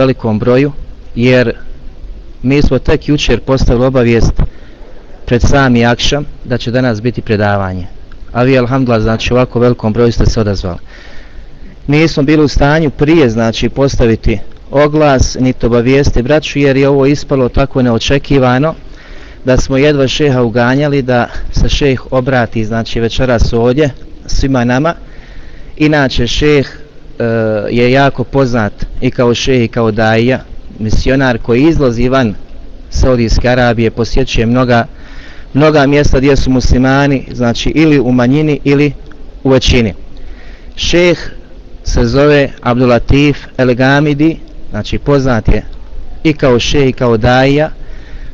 velikom broju jer mi smo tek jučer postavili obavijest pred sami akšam da će danas biti predavanje. A vi alhamdulillah znači ovako velikom broju ste se odazvali. Nismo bili u stanju prije znači postaviti oglas niti obavijesti braću jer je ovo ispalo tako neočekivano da smo jedva šeha uganjali da se šeh obrati znači večeras ovdje svima nama. Inače šeh Eh, je jako poznat i kao šehi, i kao daija misionar koji izlazi van Saudijske Arabije posjećuje mnoga mnoga mjesta gdje su muslimani znači ili u manjini ili u većini. Šeh se zove Abdulatif Elgamidi znači poznat je i kao šeh i kao daija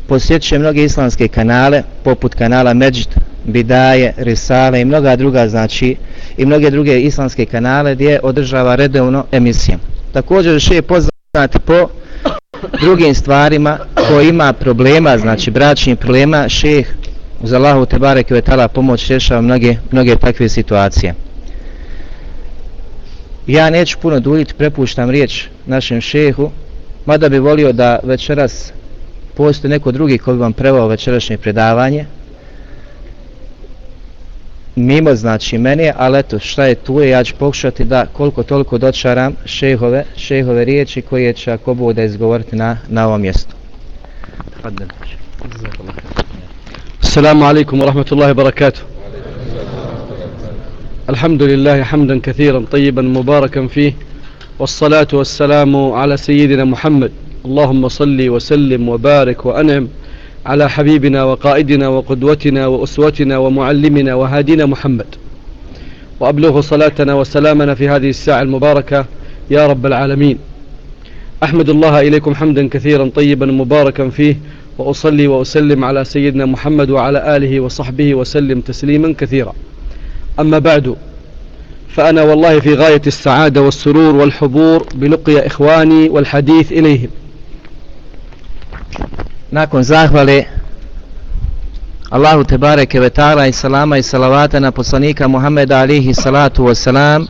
posjećuje mnoge islamske kanale poput kanala Međid, Bidaje, Risale i mnoga druga znači i mnoge druge islamske kanale gdje održava redovno emisije. Također šeh poznat po drugim stvarima ko ima problema znači bračnih problema šeh uz Allahu te bareke ve taala pomoć rješava mnoge mnoge takve situacije. Ja neću puno duljiti prepuštam riječ našem šehu mada bi volio da večeras postoji neko drugi koji bi vam prevao večerašnje predavanje mimo znači meni ali eto šta je tu je ja ću pokušati da koliko toliko dočaram šehove šehove riječi koje će ako bude izgovoriti na, na ovom mjestu السلام عليكم ورحمة الله وبركاته الحمد لله حمدا كثيرا طيبا مباركا فيه والصلاة والسلام على سيدنا محمد اللهم صل وسلم وبارك وأنعم على حبيبنا وقائدنا وقدوتنا وأسوتنا ومعلمنا وهادينا محمد. وأبلغ صلاتنا وسلامنا في هذه الساعة المباركة يا رب العالمين. أحمد الله إليكم حمدا كثيرا طيبا مباركا فيه وأصلي وأسلم على سيدنا محمد وعلى آله وصحبه وسلم تسليما كثيرا. أما بعد فأنا والله في غاية السعادة والسرور والحضور بلقي إخواني والحديث إليهم. nakon zahvale Allahu te bareke ve taala i salama i salavata na poslanika Muhameda alihi salatu wa salam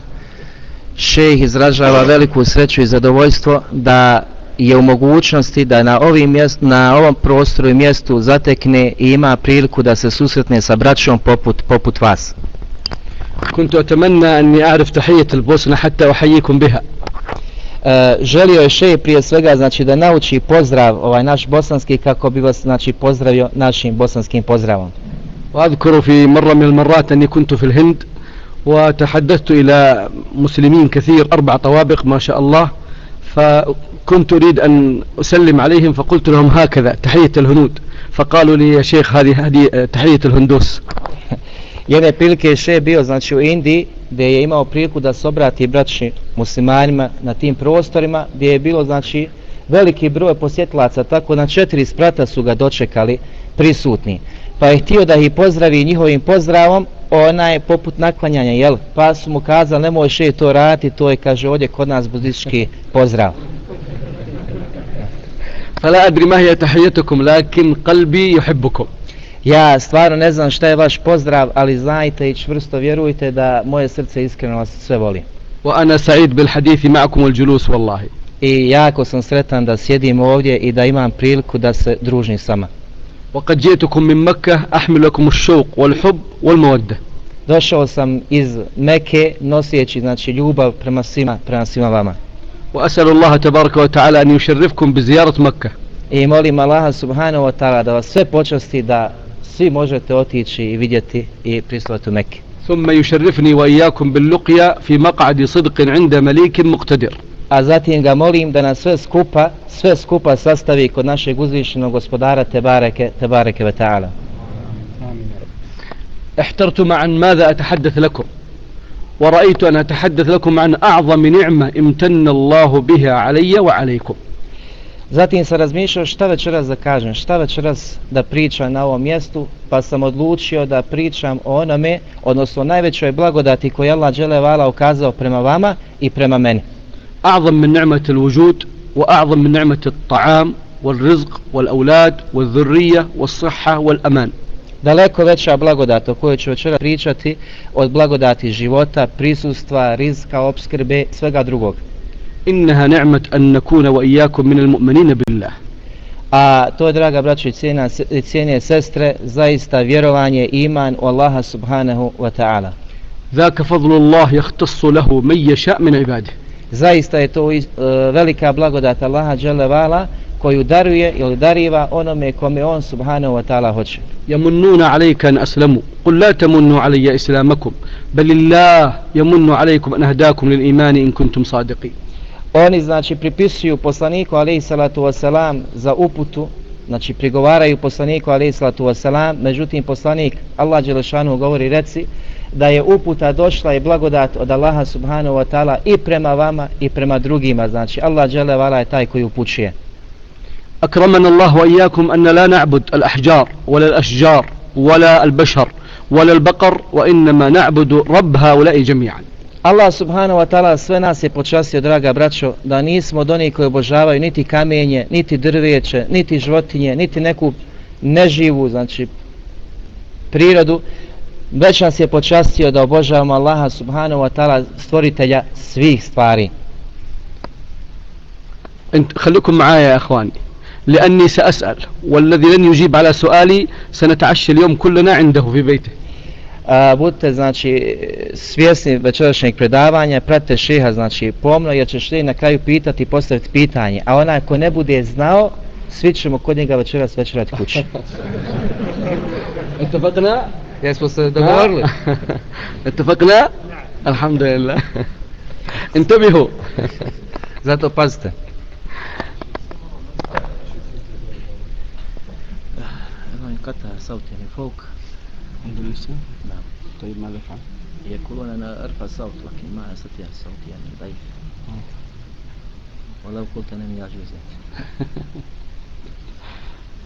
šejh izražava veliku sreću i zadovoljstvo da je u mogućnosti da na, ovim mjest, na ovom prostoru i mjestu zatekne i ima priliku da se susretne sa braćom poput, poput vas. كنت أتمنى أني أعرف تحية البوسنة حتى أحييكم بها E, želio je šej prije svega znači da nauči pozdrav ovaj naš bosanski kako bi vas znači pozdravio našim bosanskim pozdravom. وأذكر في مرة من المرات أني كنت في الهند وتحدثت إلى مسلمين كثير أربع طوابق ما شاء الله فكنت أريد أن أسلم عليهم فقلت لهم هكذا تحية الهنود فقالوا لي يا شيخ هذه هذه تحية الهندوس Jedne prilike še bio znači u Indiji gdje je imao priliku da se obrati braći muslimanima na tim prostorima gdje je bilo znači veliki broj posjetlaca tako na četiri sprata su ga dočekali prisutni pa je htio da ih pozdravi njihovim pozdravom ona je poput naklanjanja jel pa su mu kazali nemoj še to raditi to je kaže ovdje kod nas budistički pozdrav فلا أدري ما هي تحيتكم لكن قلبي يحبكم Ja stvarno ne znam šta je vaš pozdrav, ali znajte i čvrsto vjerujte da moje srce iskreno vas sve voli. Wa ana sa'id bil hadith ma'akum al julus wallahi. I jako sam sretan da sjedim ovdje i da imam priliku da se družim s vama. Wa qad jaitukum min Makkah ahmilukum ash-shawq wal-hub wal-mawadda. Došao sam iz Mekke nosijeći znači ljubav prema svima, prema svima vama. Wa as'alu Allah tabaraka wa ta'ala an yusharrifkum bi ziyarati Makkah. I molim Allaha subhanahu wa ta'ala da vas sve počasti da svi možete otići i vidjeti i prislovati u Mekke. ثم يشرفني وإياكم باللقيا في مقعد صدق عند مليك مقتدر A zatim ga molim da nas sve skupa, sve skupa sastavi kod našeg uzvišenog gospodara Tebareke, Tebareke ve ta'ala. احترت عن ماذا أتحدث لكم ورأيت أن أتحدث لكم عن أعظم نعمة امتن الله بها علي وعليكم Zatim sam razmišljao šta večeras da kažem, šta večeras da pričam na ovom mjestu, pa sam odlučio da pričam o onome, odnosno o najvećoj blagodati koju Allah Đelevala ukazao prema vama i prema meni. أعظم من نعمة الوجود وأعظم من نعمة الطعام والرزق والأولاد والذرية والصحة والأمان Daleko veća blagodat o kojoj ću večera pričati od blagodati života, prisustva, rizka, obskrbe, svega drugog. إنها نعمة أن نكون وإياكم من المؤمنين بالله A to, draga braćo i cijene sestre, zaista vjerovanje i iman u Allaha subhanahu wa ta'ala. Zaka fadlu Allah jahtassu lahu men ješa min ibadih. Zaista je to uh, velika blagodat Allaha dželevala koju daruje ili dariva onome kome on subhanahu wa ta'ala hoće. Jamunnuna alejka an aslamu. Kul la tamunnu alejja islamakum. Balillah jamunnu alejkum an ahdakum lil imani in kuntum sadiqin. Oni znači pripisuju poslaniku alejhi salatu wasalam za uputu, znači prigovaraju poslaniku alejhi salatu wasalam, međutim poslanik Allah dželešanu govori reci da je uputa došla i blagodat od Allaha subhanahu wa ta'ala i prema vama i prema drugima, znači Allah dželevala je taj koji upućuje. أكرمنا الله وإياكم أن لا نعبد الأحجار ولا الأشجار ولا البشر ولا البقر وإنما نعبد رب هؤلاء جميعا Allah subhanahu wa ta'ala sve nas je počastio, draga braćo, da nismo od onih koji obožavaju niti kamenje, niti drveće, niti životinje, niti neku neživu, znači prirodu, već nas je počastio da obožavamo Allaha subhanahu wa ta'ala stvoritelja svih stvari. انت خليكم معايا يا اخواني لاني ساسال والذي لن يجيب على سؤالي سنتعشى اليوم كلنا عنده في بيته A, budite znači svjesni večerašnjeg predavanja, pratite šeha znači pomno jer će šeha na kraju pitati i postaviti pitanje, a onaj ko ne bude znao, svi ćemo kod njega večeras večerati kući. Eto fakna? Jesmo se dogovorili? Eto fakna? Alhamdulillah. Entobihu. Zato pazite. Katar, Sautini, Folk. لسه نعم. طيب ماذا افعل يقولون أنا أرفع الصوت لكن ما أستطيع الصوت يعني ضعيف. ولو قلت أنا من يعجوز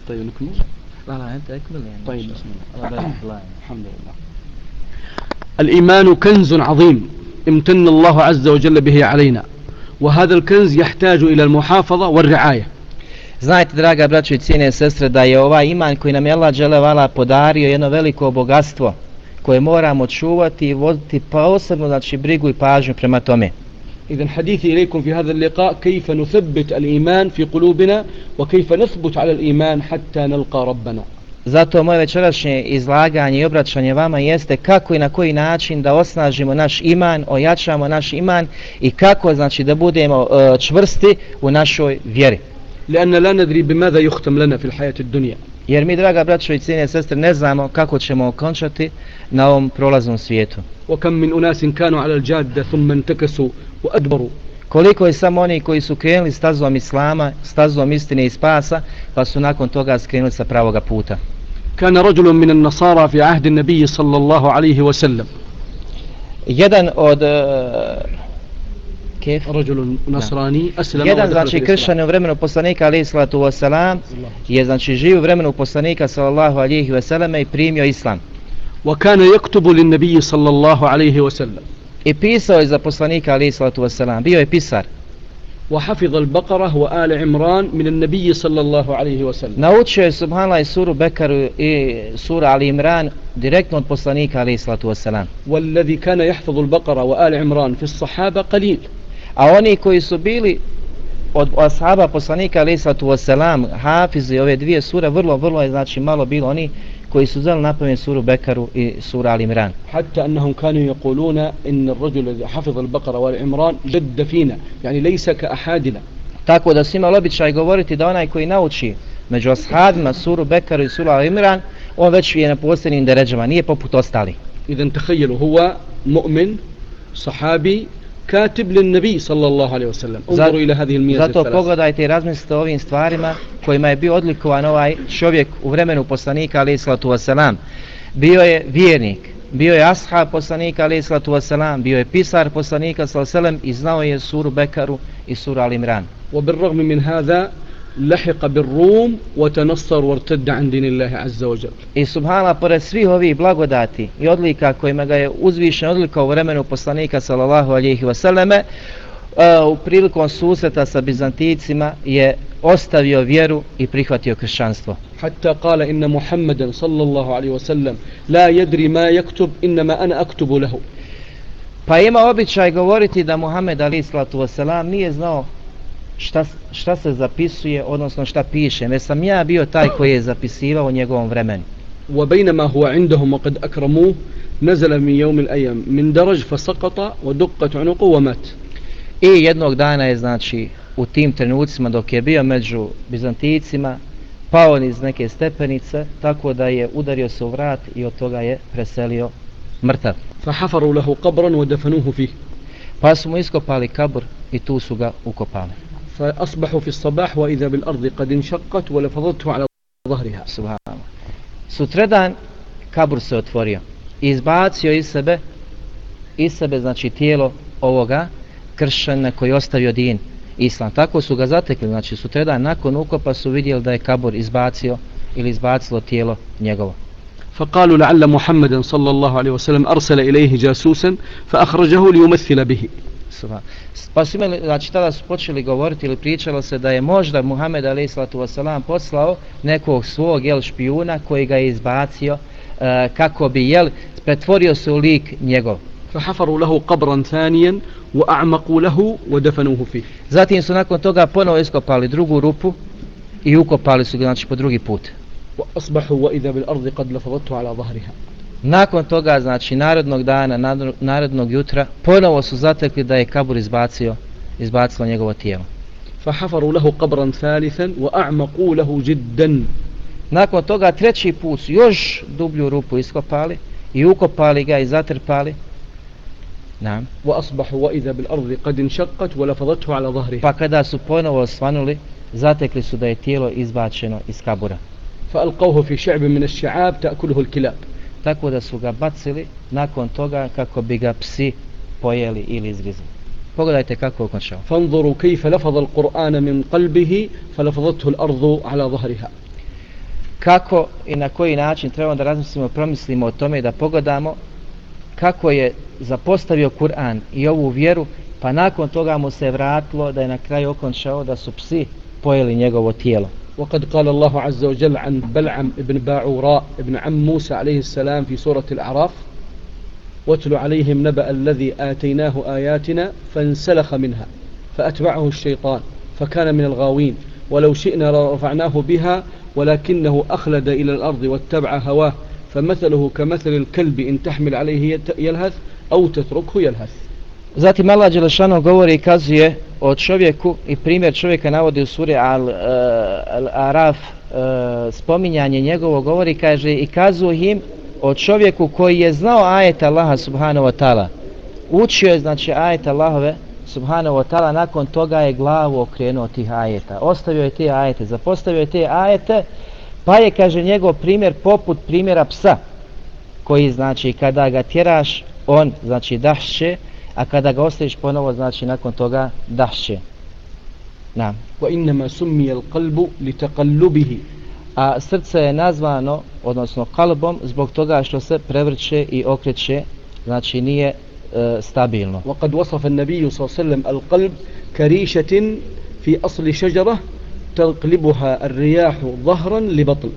طيب نكمل؟ لا لا أنت أكمل يعني. طيب، بسم الله. الله يبارك الله يعني. الحمد لله. الإيمان كنز عظيم امتن الله عز وجل به علينا. وهذا الكنز يحتاج إلى المحافظة والرعاية. Znajte, draga braćo i cijene sestre, da je ovaj iman koji nam je Allah dželevala podario jedno veliko bogatstvo koje moramo čuvati i voditi posebno znači brigu i pažnju prema tome. إذا حديثي إليكم في هذا اللقاء كيف نثبت الإيمان في قلوبنا وكيف نثبت على الإيمان حتى نلقى ربنا Zato moje večerašnje izlaganje i obraćanje vama jeste kako i na koji način da osnažimo naš iman, ojačamo naš iman i kako znači da budemo e, čvrsti u našoj vjeri. لأن لا ندري بماذا يختم لنا في الحياة الدنيا Jer mi, draga braćo i cijene sestre, ne znamo kako ćemo okončati na ovom prolaznom svijetu. وكم من أناس كانوا على الجادة ثم انتكسوا وأدبروا Koliko je samo oni koji su krenuli stazom Islama, stazom istine i spasa, pa su nakon toga skrenuli sa pravoga puta. كان رجل من النصارى في عهد النبي صلى الله عليه وسلم Jedan od... Uh, kef? رجل نصراني أسلم Jedan znači kršćan u vremenu poslanika alaihi salatu wasalam je znači živio u vremenu poslanika sallallahu alaihi wasallam i primio islam. وكان يكتب للنبي صلى الله عليه وسلم I pisao je za poslanika alaihi salatu wasalam. Bio je pisar. وحفظ البقرة وآل عمران من النبي صلى الله عليه وسلم Naučio je subhanallah i suru Bekaru i sura Ali Imran direktno od poslanika alaihi salatu wasalam. والذي كان يحفظ البقرة وآل عمران في الصحابة قليل A oni koji su bili od ashaba poslanika alaih sallatu wasalam, hafizi ove dvije sure vrlo vrlo je znači malo bilo oni koji su znali napamet suru Bekaru i sura Al Imran. Hatta annahum kanu yaquluna in ar-rajul alladhi hafiza al-Baqara wal Imran jadd fina, yani laysa ka ahadina. Tako da svima običaj govoriti da onaj koji nauči među ashabima suru Bekaru i suru Al Imran, on već je na posljednjim deređama, nije poput ostali. Idan tahayyalu huwa mu'min sahabi صحابي كاتب للنبي صلى الله عليه وسلم انظروا إلى هذه الميزة Zato الثلاث pogledajte i razmislite o ovim stvarima kojima je bio odlikovan ovaj čovjek u vremenu poslanika alaih salatu wasalam. Bio je vjernik, bio je ashab poslanika alaih salatu wasalam, bio je pisar poslanika sallallahu alejhi ve sellem i znao je suru Bekaru i suru Al Imran. وبالرغم من هذا لحق بالروم وتنصر وارتد عن دين الله عز وجل I subhana, pored svih ovih blagodati i odlika kojima ga je uzvišen odlika u vremenu poslanika sallallahu alihi wasallame, uh, u prilikom susreta sa Bizanticima je ostavio vjeru i prihvatio kršćanstvo. حتى قال إن محمدا صلى الله عليه وسلم لا يدري ما يكتب إنما أنا أكتب له Pa ima običaj govoriti da Muhammed Ali Slatu Veselam nije znao šta, šta se zapisuje, odnosno šta piše. Ne sam ja bio taj koji je zapisivao u njegovom vremenu. وبينما هو عندهم وقد أكرموه نزل من يوم الأيام من درج فسقط ودقت عنقه ومات I jednog dana je znači u tim trenucima dok je bio među Bizantijcima pao iz neke stepenice tako da je udario se u vrat i od toga je preselio mrtav. فحفروا له قبرا ودفنوه فيه Pa su mu iskopali kabur i tu su ga ukopali. فأصبحوا في الصباح وإذا بالأرض قد انشقت ولفظته على ظهرها Subhanallah. Sutredan kabur se otvorio. I izbacio iz sebe iz sebe znači tijelo ovoga kršćana koji je ostavio din islam. Tako su ga zatekli, znači sutredan nakon ukopa su vidjeli da je kabur izbacio ili izbacilo tijelo njegovo. فقالوا لعل محمدا صلى الله عليه وسلم أرسل إليه جاسوسا فأخرجه ليمثل به Subhan- Pa su imali, znači tada su počeli govoriti ili pričalo se da je možda Muhammed a.s. poslao nekog svog jel, špijuna koji ga je izbacio e, kako bi jel, pretvorio se u lik njegov. فحفروا له قبرا ثانيا وأعمقوا له ودفنوه فيه Zatim su nakon toga ponovo iskopali drugu rupu i ukopali su ga znači po drugi put. وأصبحوا وإذا بالأرض قد لفظته على ظهرها Nakon toga, znači narodnog dana, nadro- narodnog jutra, ponovo su zatekli da je kabur izbacio, izbacilo njegovo tijelo. فحفروا له قبرا ثالثا وأعمقوا له جدا Nakon toga treći put su još dublju rupu iskopali i ukopali ga i zatrpali. Nam. وأصبحوا وإذا بالأرض قد انشقت ولفظته على ظهرها Pa kada su ponovo osvanuli, zatekli su da je tijelo izbačeno iz kabura. فألقوه في شعب من الشعاب تأكله الكلاب tako da su ga bacili nakon toga kako bi ga psi pojeli ili izgrizli. Pogledajte kako okončao. Fanzuru kejfe lafadha al-Qur'ana min qalbihi, falafazatuhu alardu ala zahriha. Kako i na koji način trebamo da razmislimo, promislimo o tome da pogledamo kako je zapostavio Kur'an i ovu vjeru, pa nakon toga mu se vratilo da je na kraju okončao da su psi pojeli njegovo tijelo. وقد قال الله عز وجل عن بلعم بن باعوراء ابن عم موسى عليه السلام في سورة الأعراف واتل عليهم نبأ الذي آتيناه آياتنا فانسلخ منها فأتبعه الشيطان فكان من الغاوين ولو شئنا لرفعناه بها ولكنه أخلد إلى الأرض واتبع هواه فمثله كمثل الكلب إن تحمل عليه يلهث أو تتركه يلهث. Zatim Allah Đelešanu govori kazuje o čovjeku i primjer čovjeka navodi u suri Al, uh, Al Araf uh, spominjanje njegovo govori kaže i kazuo him o čovjeku koji je znao ajet Allaha subhanahu wa ta'ala. Učio je znači ajet Allahove subhanahu wa ta'ala nakon toga je glavu okrenuo tih ajeta. Ostavio je te ajete zapostavio je te ajete pa je kaže njegov primjer poput primjera psa koji znači kada ga tjeraš on znači dahše a kada ga ostaviš ponovo znači nakon toga dahše na وإنما سمي القلب لتقلبه a srce je nazvano odnosno kalbom zbog toga što se prevrće i okreće znači nije e, stabilno وقد وصف النبي صلى الله عليه وسلم القلب كريشة في أصل شجرة تقلبها الرياح ظهرا لبطن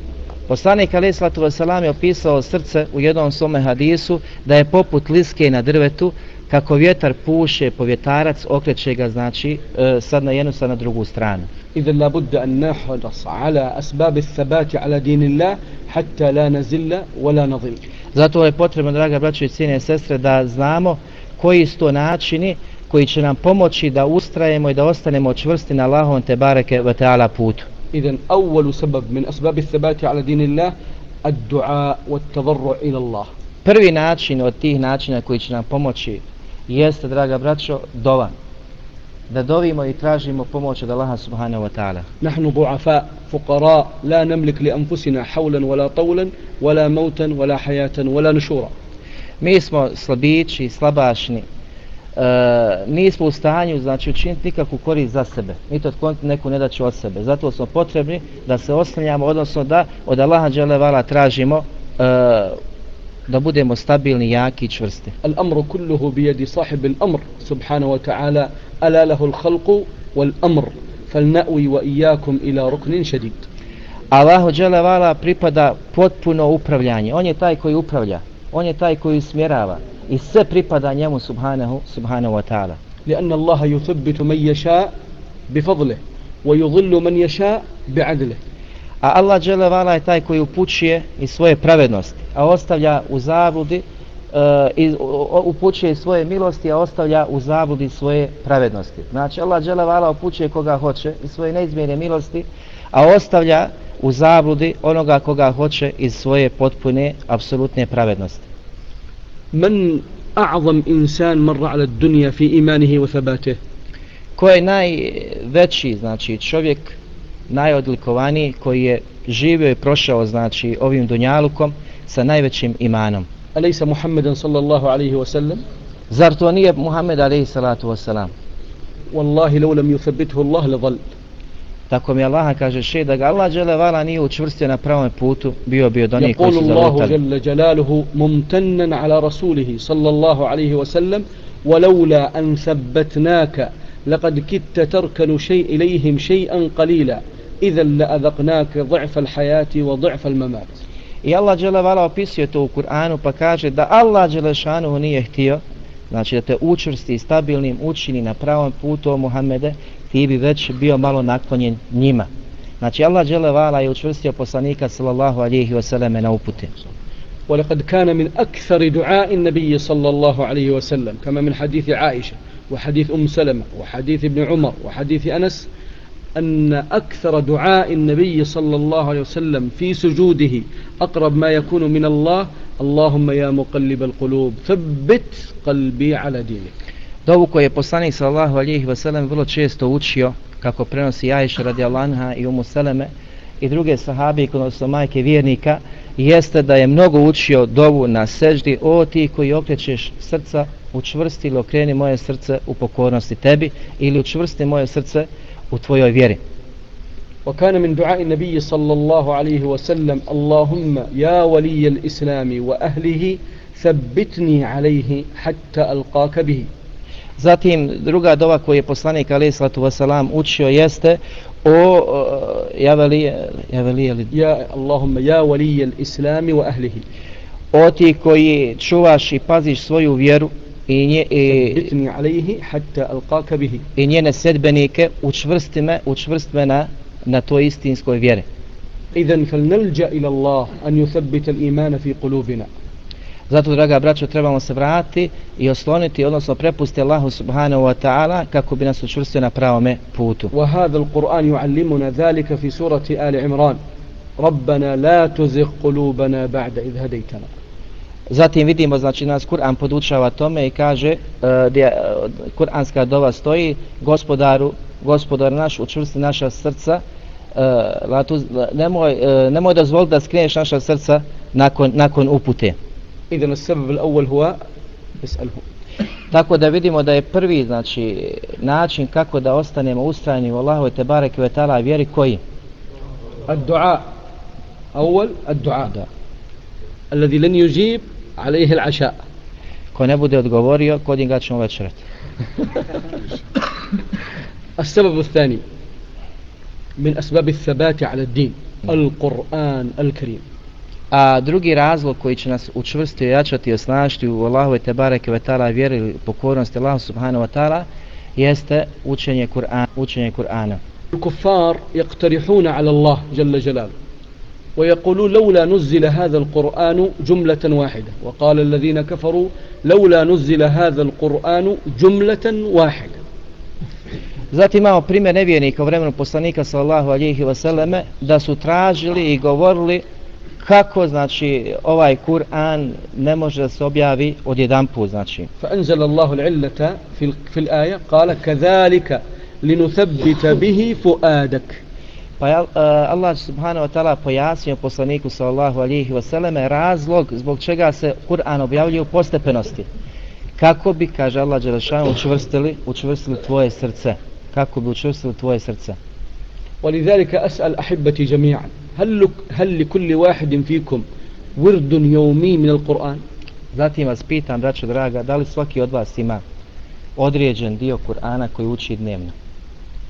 Poslanik alaih sallatu wasalam je opisao srce u jednom svome hadisu da je poput liske na drvetu kako vjetar puše po vjetarac okreće ga znači e, sad na jednu sad na drugu stranu إذا لابد أن نحرص على أسباب الثبات على دين الله حتى لا نزل ولا نضل Zato je potrebno, draga braćo i cijene sestre, da znamo koji su to načini koji će nam pomoći da ustrajemo i da ostanemo čvrsti na Allahom te bareke ve taala putu. إذا أول سبب من أسباب الثبات على دين الله الدعاء والتضرع إلى الله Prvi način od tih načina koji će nam pomoći jeste, draga braćo, dova. Da dovimo i tražimo pomoć od Allaha subhanahu wa ta'ala. نحن ضعفاء فقراء لا نملك لأنفسنا حولا ولا طولا ولا موتا ولا حياة ولا نشورا Mi smo slabići, slabašni, e, nismo u stanju znači učiniti nikakvu korist za sebe. Mi to otkloniti neku nedaću od sebe. Zato smo potrebni da se oslanjamo, odnosno da od Allaha dželevala tražimo e, da budemo stabilni, jaki i čvrsti. Al amru kulluhu bi jedi sahib al amr, subhanahu wa ta'ala, ala lahu al khalqu wal amr, falnawi wa iyakum ila ruknin šedid. Allahu dželevala pripada potpuno upravljanje. On je taj koji upravlja on je taj koji smjerava i sve pripada njemu subhanahu, subhanahu wa ta'ala. لأن الله يثبت من يشاء بفضله ويضل من يشاء بعدله A Allah dželle vala je taj koji upućuje i svoje pravednosti, a ostavlja u zabludi uh, i upućuje svoje milosti, a ostavlja u zabludi svoje pravednosti. Znači Allah dželle vala upućuje koga hoće i svoje neizmjerne milosti, a ostavlja u zabludi onoga koga hoće iz svoje potpune apsolutne pravednosti. Man a'zam insan marra ala dunja fi imanihi wa thabate? Ko je najveći, znači čovjek najodlikovaniji koji je živio i prošao, znači ovim dunjalukom sa najvećim imanom? Alejsa Muhammedan sallallahu alaihi wa sallam? Zar to nije Muhammed alaihi salatu wa sallam? Wallahi lau lam yuthabithu Allah la dhalb. Tako mi Allah kaže še da ga Allah dželle vala nije učvrstio na pravom putu, bio bio do onih koji يقول su الله zalutali. جل جلاله ممتنا على رسوله صلى الله عليه وسلم ولولا أن ثبتناك لقد كدت تركن شيء إليهم شيئا قليلا إذا لأذقناك ضعف الحياة وضعف الممات I Allah dželle vala opisuje to u Kur'anu pa kaže da Allah dželle šanuhu nije htio znači da te učvrsti i stabilnim učini na pravom putu o Muhammede, ti bi već bio malo naklonjen njima. Znači Allah dželle vala je učvrstio poslanika sallallahu alejhi ve selleme na upute. ولقد كان من أكثر دعاء النبي صلى الله عليه وسلم كما من حديث عائشة وحديث أم سلمة وحديث ابن عمر وحديث أنس أن أكثر دعاء النبي صلى الله عليه وسلم في سجوده أقرب ما يكون من الله اللهم يا مقلب القلوب ثبت قلبي على دينك Dovu koju je poslanik sallallahu alejhi ve sellem vrlo često učio, kako prenosi Ajša radijallahu anha i Umu Seleme i druge sahabe, odnosno majke vjernika, jeste da je mnogo učio dovu na seždi, o ti koji okrećeš srca, učvrsti ili okreni moje srce u pokornosti tebi, ili učvrsti moje srce u tvojoj vjeri. وكان من دعاء النبي صلى الله عليه وسلم اللهم يا ولي الإسلام وأهله ثبتني عليه حتى ألقاك به Zatim druga dova koju je poslanik Ali Salatu Vesalam učio jeste o ja velije, ja veli ja, Allahumma ja waliy al-islam wa ahlihi. O ti koji čuvaš i paziš svoju vjeru i nje i bitni alayhi hatta alqaka bihi. I nje na sedbenike učvrsti me učvrstme na na toj istinskoj vjeri. Idan falnalja ila Allah an yuthbit al-iman fi qulubina. Zato, draga braćo, trebamo se vratiti i osloniti, odnosno prepusti Allahu subhanahu wa ta'ala kako bi nas učvrstio na pravome putu. وهذا القرآن يعلمنا ذلك في سورة آل عمران ربنا لا تزغ قلوبنا بعد إذ هديتنا Zatim vidimo, znači nas Kur'an podučava tome i kaže, uh, gdje uh, Kur'anska dova stoji, gospodaru, gospodar naš, učvrsti naša srca, uh, la tu, nemoj, uh, nemoj dozvoliti da skreneš naša srca nakon, nakon upute. إذا السبب الأول هو اسأله Tako da vidimo da je prvi znači način kako da ostanemo ustrajni u Allahu te bareke ve taala vjeri koji الدعاء أول الدعاء da الذي لن يجيب عليه العشاء ko ne bude odgovorio kod njega ćemo večerati. السبب الثاني من أسباب الثبات على الدين القرآن الكريم A drugi razlog koji će nas učvrstiti, jačati i osnažiti u Allahu te bareke ve taala vjeri ili pokornosti Allahu subhanahu wa taala jeste učenje Kur'ana, učenje Kur'ana. الكفار يقترحون على الله جل جلاله ويقولون لولا نزل هذا القرآن جملة واحدة وقال الذين كفروا لولا نزل هذا القرآن جملة واحدة Zatim imamo primjer nevjernika u vremenu poslanika sallallahu alejhi ve selleme da su tražili i govorili kako znači ovaj Kur'an ne može da se objavi odjedan put znači. فأنزل الله العلة في, ال- في الآية قال كذلك لنثبت به فؤادك Pa je uh, Allah subhanahu wa ta'ala pojasnio poslaniku sallallahu alejhi ve selleme razlog zbog čega se Kur'an objavljuje u postepenosti. Kako bi, kaže Allah dželešanu, učvrstili, učvrstili tvoje srce. Kako bi učvrstili tvoje srce. ولذلك أسأل أحبتي جميعا هل, لك هل لكل واحد فيكم ورد يومي من القرآن Zatim vas pitam, braćo draga, da li svaki od vas ima određen dio Kur'ana koji uči dnevno?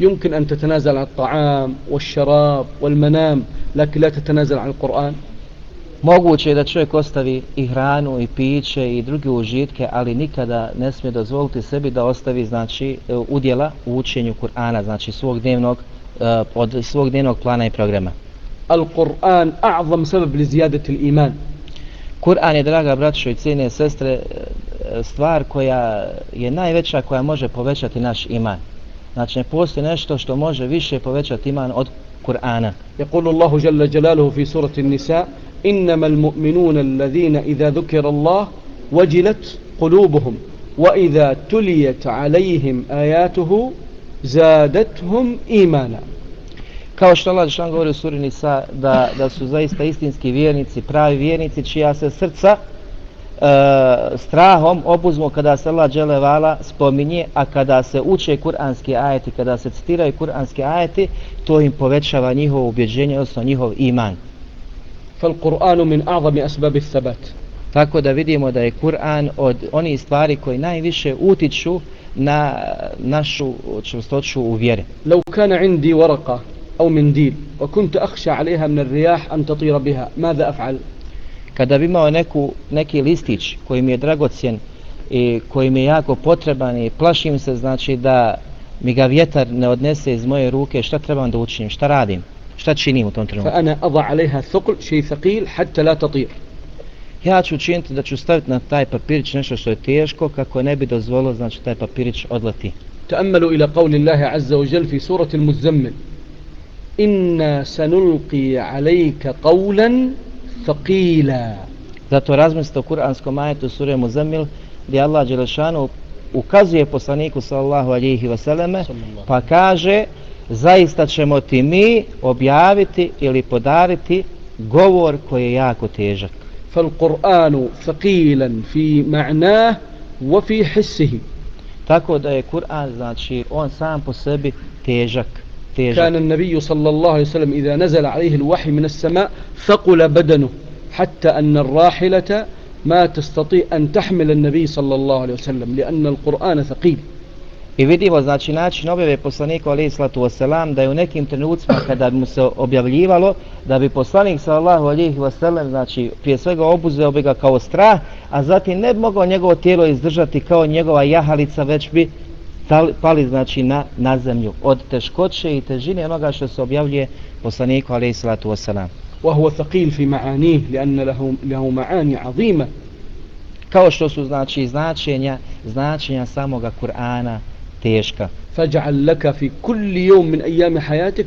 يمكن أن تتنازل عن الطعام والشراب والمنام لكن لا تتنازل عن القرآن Moguće je da čovjek ostavi i hranu i piće i druge užitke, ali nikada ne smije dozvoliti sebi da ostavi znači e, udjela u učenju Kur'ana, znači svog dnevnog e, od svog dnevnog plana i programa. Al-Qur'an a'zam sebeb li zijadeti iman. Kur'an je, draga braćo i cijene sestre, stvar koja je najveća koja može povećati naš iman. Znači, ne postoji nešto što može više povećati iman od Kur'ana. Jekulu Allahu jalla jalaluhu fi surati nisa, innama al-mu'minuna alladhina iza dhukira Allah, wajilat qulubuhum, wa iza tulijet alaihim ajatuhu, zadethum imana Kao što Allah Žešan govori u suri Nisa da, da su zaista istinski vjernici, pravi vjernici, čija se srca e, strahom obuzmo kada se Allah Đelevala spominje, a kada se uče kuranski ajeti, kada se citiraju kuranski ajeti, to im povećava njihovo ubjeđenje, odnosno njihov iman. فالقرآن من أعظم أسباب الثبات Tako da vidimo da je Kur'an od onih stvari koji najviše utiču na našu čvrstoću u vjeri. لو كان عندي ورقة أو منديل وكنت أخشى عليها من الرياح أن تطير بها ماذا أفعل؟ Kada bi imao neku, neki listić koji mi je dragocjen i koji mi je jako potreban i plašim se znači da mi ga vjetar ne odnese iz moje ruke, šta trebam da učinim, šta radim, šta činim u tom trenutku. فأنا أضع عليها ثقل شيء ثقيل حتى لا تطير Ja ću učiniti da ću staviti na taj papirić nešto što je teško kako ne bi dozvolilo znači taj papirić odleti. تأملوا إلى قول الله عز وجل في سورة المزمل إنا سنلقي عليك قولا ثقيلا Zato razmislite o kuranskom ajetu sure Muzamil gdje Allah Đelešanu ukazuje poslaniku sallallahu alihi wasallam pa kaže zaista ćemo ti mi objaviti ili podariti govor koji je jako težak. فالقرآن ثقيلا في معناه وفي حسه Tako da je Kur'an znači on sam po sebi težak. težak. Kana nabiy sallallahu alayhi wasallam idha nazala alayhi al-wahy min as-sama faqula badanu hatta an ar-rahilata ma tastati an tahmil an-nabiy sallallahu alayhi wasallam li li'an al-Qur'ana thaqil. I vidimo znači način objave poslanika alejhi salatu wasalam da je u nekim trenucima kada mu se objavljivalo da bi poslanik sallallahu alayhi wasallam znači prije svega obuzeo bega kao strah a zatim ne bi mogao njegovo tijelo izdržati kao njegova jahalica već bi pali znači na, na zemlju od teškoće i težine onoga što se objavljuje poslaniku alejhi salatu vesselam. وهو ثقيل في معانيه لأن له, له معاني عظيمة Kao što su znači značenja značenja samoga Kur'ana teška. فاجعل لك في كل يوم من أيام حياتك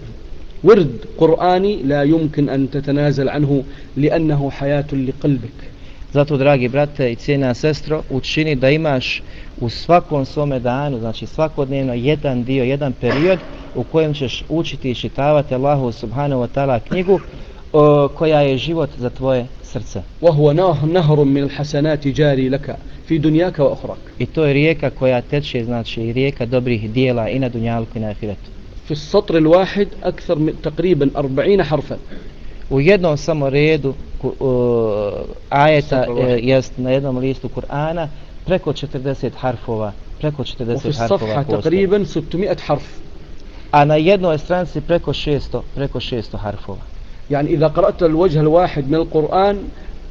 ورد قرآني لا يمكن أن تتنازل عنه لأنه حياة لقلبك Zato, dragi brate i cijena sestro, učini da imaš u svakom svome danu, znači svakodnevno, jedan dio, jedan period u kojem ćeš učiti i čitavati Allahu subhanahu wa ta'ala knjigu o, koja je život za tvoje srce. وهو نهر, نهر من الحسنات جاري لك في دنياك وأخراك I to je rijeka koja teče, znači rijeka dobrih dijela i na dunjalku i na ahiretu. في السطر الواحد أكثر من تقريبا أربعين حرفا U jednom samo redu ku, o, ajeta Dobro. e, jest na jednom listu Kur'ana preko 40 harfova, preko وفي 40 harfova الصفحة postoje. تقريبا 600 حرف a na jednoj stranici preko 600, preko 600 harfova. يعني إذا قرأت الوجه الواحد من القرآن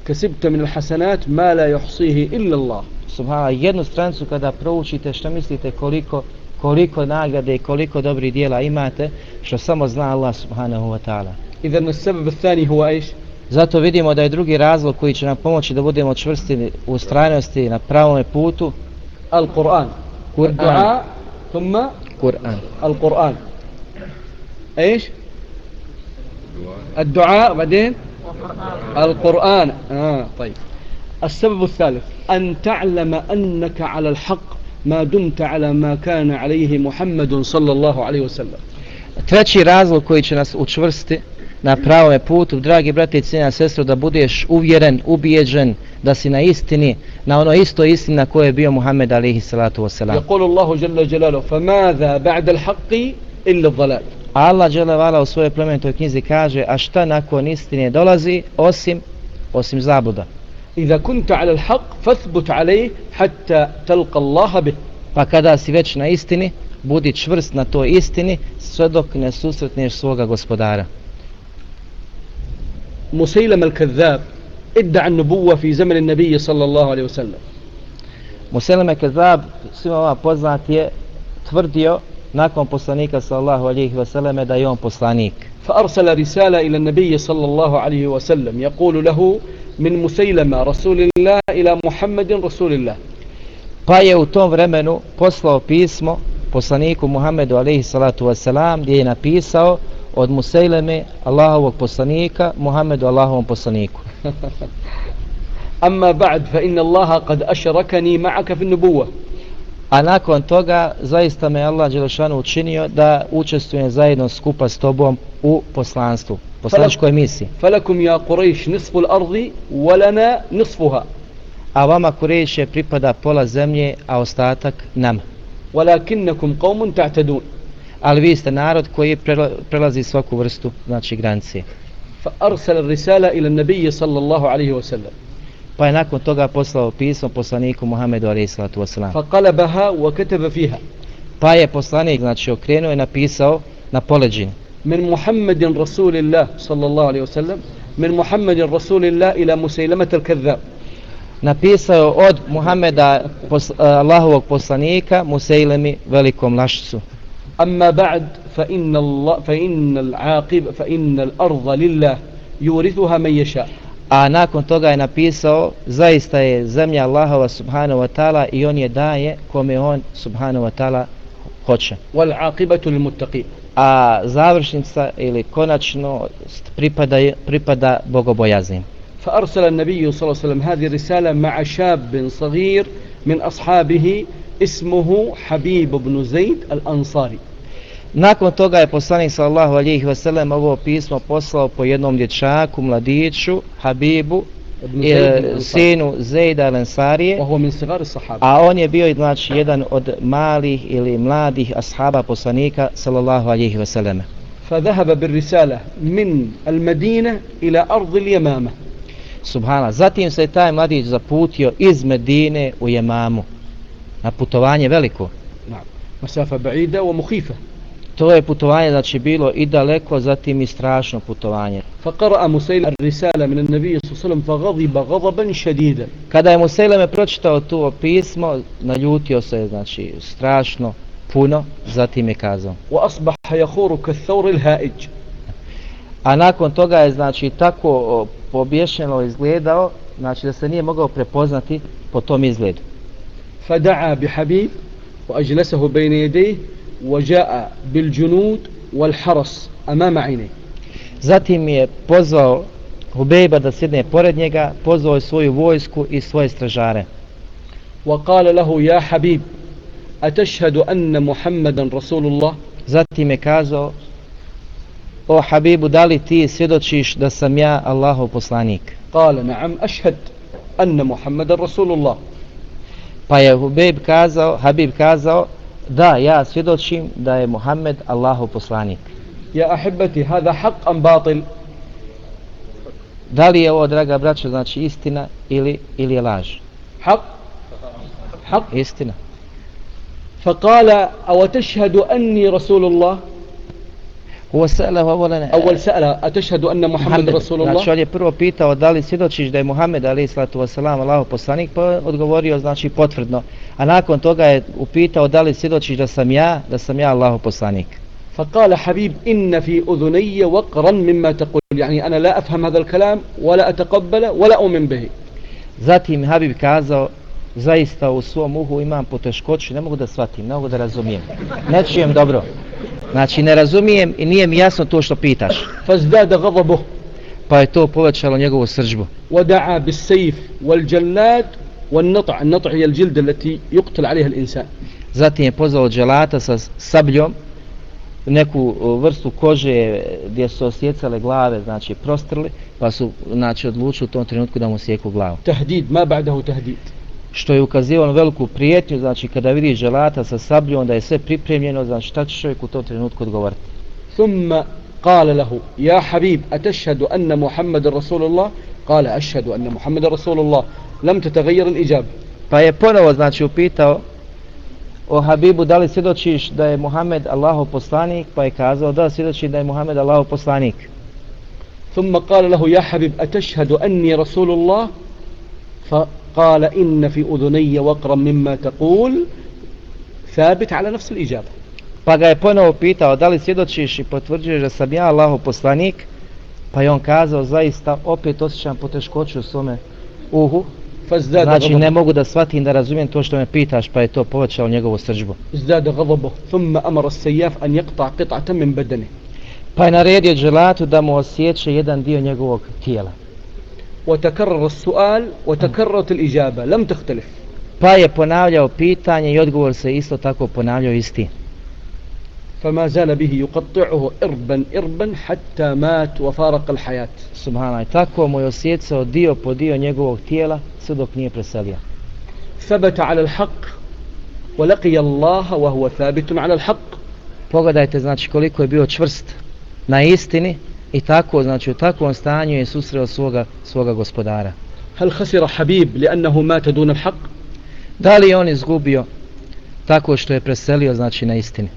كسبت من الحسنات ما لا يحصيه إلا الله Subhanallah, jednu stranicu kada proučite, što mislite koliko koliko nagrade i koliko dobrih dijela imate, što samo zna Allah subhanahu wa ta'ala. إذا السبب الثاني هو إيش Zato vidimo da je drugi razlog koji će nam pomoći da budemo čvrsti u strajnosti na pravom putu, قرآن. الدعاء ثم Kur'an. القرآن إيش الدعاء بعدين القرآن آه طيب السبب الثالث أن تعلم أنك على الحق ما دمت على ما كان عليه محمد صلى الله عليه وسلم Treći razlog koji će nas učvrsti na pravome putu, dragi brati i cijena sestro, da budeš uvjeren, ubijeđen, da si na istini, na ono isto istina koje je bio Muhammed alihi salatu wasalam. Jekolu Allahu jalla jalalu, fa mada ba'da l'haqqi illa dhalal. Allah jalla vala u svojoj plemenitoj knjizi kaže, a šta nakon istine dolazi osim, osim zabuda. Iza kunta ala l'haq, fathbut alaih, hatta talqa Allaha bih. Pa kada si već na istini, budi čvrst na toj istini sve dok ne susretneš svoga gospodara. مسيلم الكذاب ادعى النبوة في زمن النبي صلى الله عليه وسلم Museleme Kezab, svima vama poznat je, tvrdio nakon poslanika sallallahu alihi wasallam da je on poslanik. فأرسل رسالة إلى النبي صلى الله عليه وسلم يقول له من مسيلمة رسول الله إلى محمد رسول الله Pa je u tom vremenu poslao pismo poslaniku Muhammedu alaihi salatu wasalam gdje je napisao od Museileme, Allahovog poslanika, Muhammedu Allahovom poslaniku. Amma ba'd fa inna Allaha qad ashrakani ma'aka fi nubuwa. A nakon toga zaista me Allah Đelešanu učinio da učestvujem zajedno skupa s tobom u poslanstvu, poslaničkoj misiji. Falakum ja nisfu nisful ardi, walana nisfuha. A vama Quraysh pripada pola zemlje, a ostatak nam. Walakinnakum qawmun ta'tadun ali vi ste narod koji prelazi svaku vrstu znači granice. Fa arsala risala ila nabiy sallallahu alayhi wa sallam. Pa je nakon toga poslao pismo poslaniku Muhammedu alejselatu vesselam. Fa qalabaha wa kataba fiha. Pa je poslanik znači okrenuo i napisao na poleđini. Min Muhammedin rasulillah sallallahu alayhi wa sallam min Muhammedin rasulillah ila musailama al-Kadhab. Napisao od Muhameda pos, eh, Allahovog poslanika Musailemi velikom lašcu. أما بعد فإن الله فإن العاقب فإن الأرض لله يورثها من يشاء A nakon toga je napisao zaista je zemlja Allahova subhanahu wa ta'ala i on je daje kome on subhanahu wa ta'ala hoće. والعاقبة للمتقين A završnica ili konačno pripada, pripada bogobojaznim. فأرسل النبي صلى الله عليه وسلم هذه الرسالة مع شاب صغير من أصحابه اسمه حبيب بن زيد الأنصاري Nakon toga je poslanik sallallahu alejhi ve sellem ovo pismo poslao po jednom dječaku, mladiću, Habibu, ابن زيد e, الأنصاري sinu Zejda al-Ansarije, وهو من صغار الصحابة a on je bio znači jedan od malih ili mladih ashaba poslanika sallallahu alejhi ve selleme. فذهب بالرسالة من المدينة إلى أرض اليمامة Subhana. Zatim se je taj mladić zaputio iz Medine u Jemamu na putovanje veliko. نعم مسافة بعيدة ومخيفة To je putovanje znači bilo i daleko, zatim i strašno putovanje. فقرأ مسيلم الرسالة من النبي صلى الله عليه وسلم فغضب غضبا šedida Kada je Museleme pročitao to pismo, naljutio se znači strašno, puno, zatim je kazao. وأصبح يخور كالثور الهائج A nakon toga je znači tako o, pobješeno izgledao, znači da se nije mogao prepoznati po tom izgledu. فدعا بحبيب وأجلسه بين يديه وجاء بالجنود والحرس أمام عينيه Zatim je pozvao Hubejba da sjedne pored njega, pozvao je svoju vojsku i svoje stražare. وقال له يا حبيب أتشهد أن محمدا رسول الله Zatim je kazao, o Habibu, da li ti svjedočiš da sam ja Allahov poslanik? قال نعم أشهد أن محمدا رسول الله Pa je Hubeb kazao, Habib kazao, da, ja svjedočim da je Muhammed Allahov poslanik. Ja ahibati, hada haq am batil. Da li je ovo, draga braća, znači istina ili, ili je laž? Haq. Haq. Istina. Fa kala, a wa anni Rasulullah? Huwa sa'alahu awalan أول سأل أتشهد أن محمد رسول Znači الله on je prvo pitao da li svjedočiš da je Muhammed alejhi salatu vesselam Allahov poslanik, pa je odgovorio znači potvrdno. A nakon toga je upitao da li svjedočiš da sam ja, da sam ja Allahov poslanik. فقال حبيب إن في أذني وقرا مما تقول يعني أنا لا أفهم هذا الكلام ولا أتقبله ولا أؤمن به Zatim Habib kazao, zaista u svom uhu imam poteškoće, ne mogu da shvatim, ne mogu da razumijem. Ne čujem dobro. Znači ne razumijem i nije mi jasno to što pitaš. فازداد غضبه Pa je to povećalo njegovu sržbu. ودعا بالسيف والجلاد والنطع النطع هي الجلد التي يقتل عليها الإنسان Zatim je pozvao dželata sa sabljom, neku o, vrstu kože gdje su osjecale glave, znači prostrli, pa su znači, odlučili u tom trenutku da mu sjeku glavu. تهديد ما بعده تهديد što je ukazivalo veliku prijetnju, znači kada vidi želata sa sabljom da je sve pripremljeno, znači šta će čovjek u tom trenutku odgovoriti? Thumma kale lahu, ja Habib, a tešhadu anna Muhammed Rasulullah? Kale, ašhadu anna Muhammed Rasulullah, lam te tagajiran iđab. Pa je ponovo, znači, upitao o Habibu, da li svjedočiš da je Muhammed Allaho poslanik? Pa je kazao, da svjedoči da je Muhammed Allaho poslanik? Thumma kale lahu, ja Habib, a anni Rasulullah? فقال إن في أذني وقرا مما تقول ثابت على نفس الإجابة Pa ga je ponovo pitao da li svjedočiš i potvrđuješ da sam ja Allahov poslanik Pa je on kazao zaista opet osjećam poteškoću u svome uhu فازداد Znači غضبه ne mogu da shvatim da razumijem to što me pitaš pa je to povećalo njegovu srđbu ازداد غضبه ثم أمر السياف أن يقطع قطعة من بدنه Pa je naredio dželatu da mu osjeće jedan dio njegovog tijela وتكرر السؤال وتكررت الإجابة لم تختلف Pa je ponavljao pitanje i odgovor se isto tako ponavljao isti فما زال به يقطعه إربا إربا حتى مات وفارق الحياة Subhanallah, i tako mu je osjećao dio po dio njegovog tijela sve dok nije preselio. ثبت على الحق ولقي الله وهو ثابت على الحق Pogledajte znači koliko je bio čvrst na istini I tako, znači u takvom stanju je susreo svoga svoga gospodara. Hal khasira habib li'annahu mata dun al-haq? Da li on izgubio tako što je preselio znači na istini?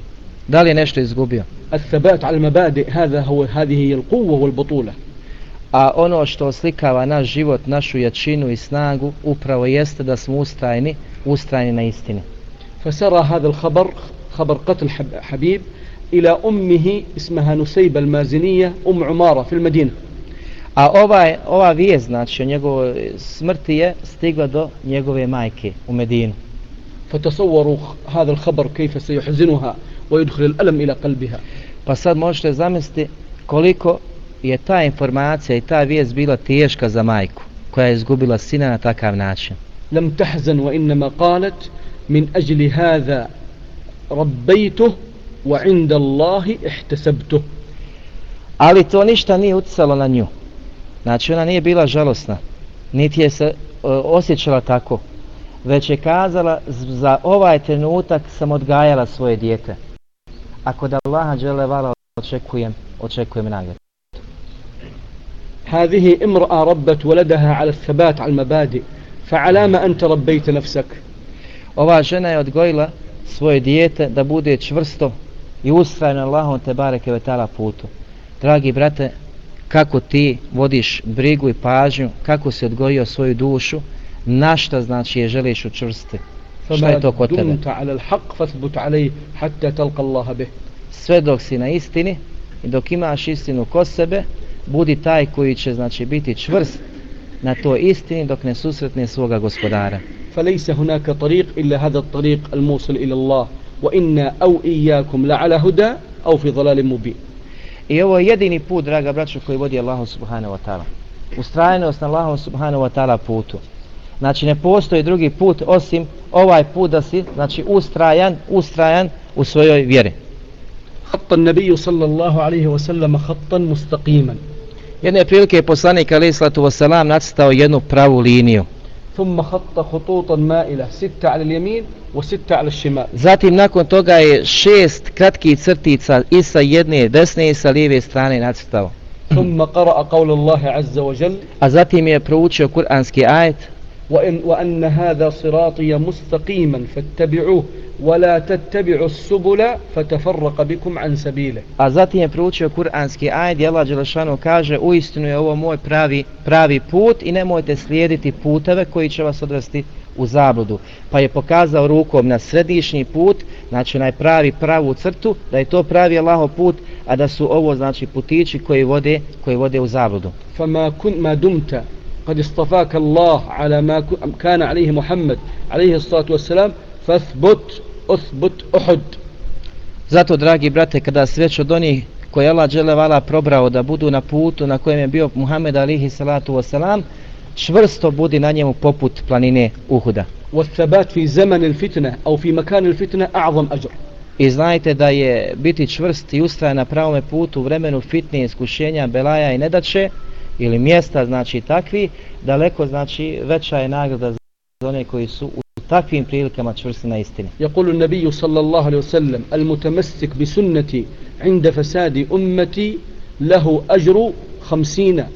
Da li je nešto izgubio? Al-thabat 'ala mabadi' hada huwa hadhihi al-quwwa wal-butula. A ono što oslikava naš život, našu jačinu i snagu, upravo jeste da smo ustrajni, ustrajni na istini. Fasara hada al-khabar, khabar qatl habib, إلى أمه اسمها نسيبة المازنية أم عمارة في المدينة A ova, ova vijest, znači o njegovoj smrti je stigla do njegove majke u Medinu. فتصوروا خ- هذا الخبر كيف سيحزنها ويدخل الألم إلى قلبها Pa sad možete zamisliti koliko je ta informacija i ta vijest bila teška za majku koja je izgubila sina na takav način. لم تحزن وإنما قالت من أجل هذا ربيته وعند الله احتسبته Ali to ništa nije uticalo na nju. Znači ona nije bila žalosna, niti je se e, osjećala tako, već je kazala "Z- za ovaj trenutak sam odgajala svoje dijete. Ako da Allaha džele vala očekujem, očekujem nagradu. هذه امرأة ربت ولدها على الثبات على المبادئ فعلى ما أنت ربيت نفسك Ova žena je odgojila svoje dijete da bude čvrsto i ustrajno na Allahom te bareke ve ta'ala putu. Dragi brate, kako ti vodiš brigu i pažnju, kako si odgojio svoju dušu, na šta znači je želiš učvrsti. Šta فما je to kod tebe? دمت على الحق فاثبت عليه حتى تلقى الله به Sve dok si na istini i dok imaš istinu kod sebe, budi taj koji će znači biti čvrst na toj istini dok ne susretne svoga gospodara. فليس هناك طريق إلا هذا الطريق الموصل إلى الله وإنا أو إياكم لعلى هدى أو في ضلال مبين I ovo je jedini put, draga braćo, koji vodi Allahu subhanahu wa ta'ala. Ustrajnost na Allahom subhanahu wa ta'ala putu. Znači ne postoji drugi put osim ovaj put da si, znači ustrajan, ustrajan u svojoj vjeri. خط النبي صلى الله عليه وسلم خطا مستقيما Jedne prilike je poslanik alaih sallatu wasalam nacrtao jednu pravu liniju. ثم خط خطوطا مائلة ستة على اليمين وستة على الشمال Zatim nakon toga je šest kratkih crtica i sa jedne desne i sa lijeve strane nacrtao. ثم قرأ قول الله عز وجل A zatim je proučio kuranski ajet وإن, وأن هذا صراطي مستقيما فاتبعوه ولا تتبعوا السبل فتفرق بكم عن سبيله A zatim je proučio kuranski ajd gdje Allah Đelešanu kaže u istinu je ovo moj pravi, pravi put i nemojte slijediti puteve koji će vas odvesti u zabludu. Pa je pokazao rukom na središnji put, znači onaj pravi pravu crtu, da je to pravi Allahov put, a da su ovo znači putići koji vode, koji vode u zabludu. فما كن ما دمت قد اصطفاك الله على ما كن- كان عليه محمد عليه الصلاة والسلام فاثبت اثبت أحد Zato, dragi brate, kada si već od onih koje je Allah dželevala probrao da budu na putu na kojem je bio Muhammed alihi salatu wasalam, čvrsto budi na njemu poput planine Uhuda. والثبات في زمن الفتنة أو في مكان الفتنة أعظم أجر I znajte da je biti čvrst i ustrajan na pravome putu u vremenu fitne iskušenja, belaja i nedaće ili mjesta znači takvi, daleko znači veća je nagrada za one koji su u takvim prilikama čvrsti na istini. Jaqulu nabiju sallallahu alaihi wasallam, al mutamestik bi sunnati, inda fasadi ummeti, lehu ažru hamsina.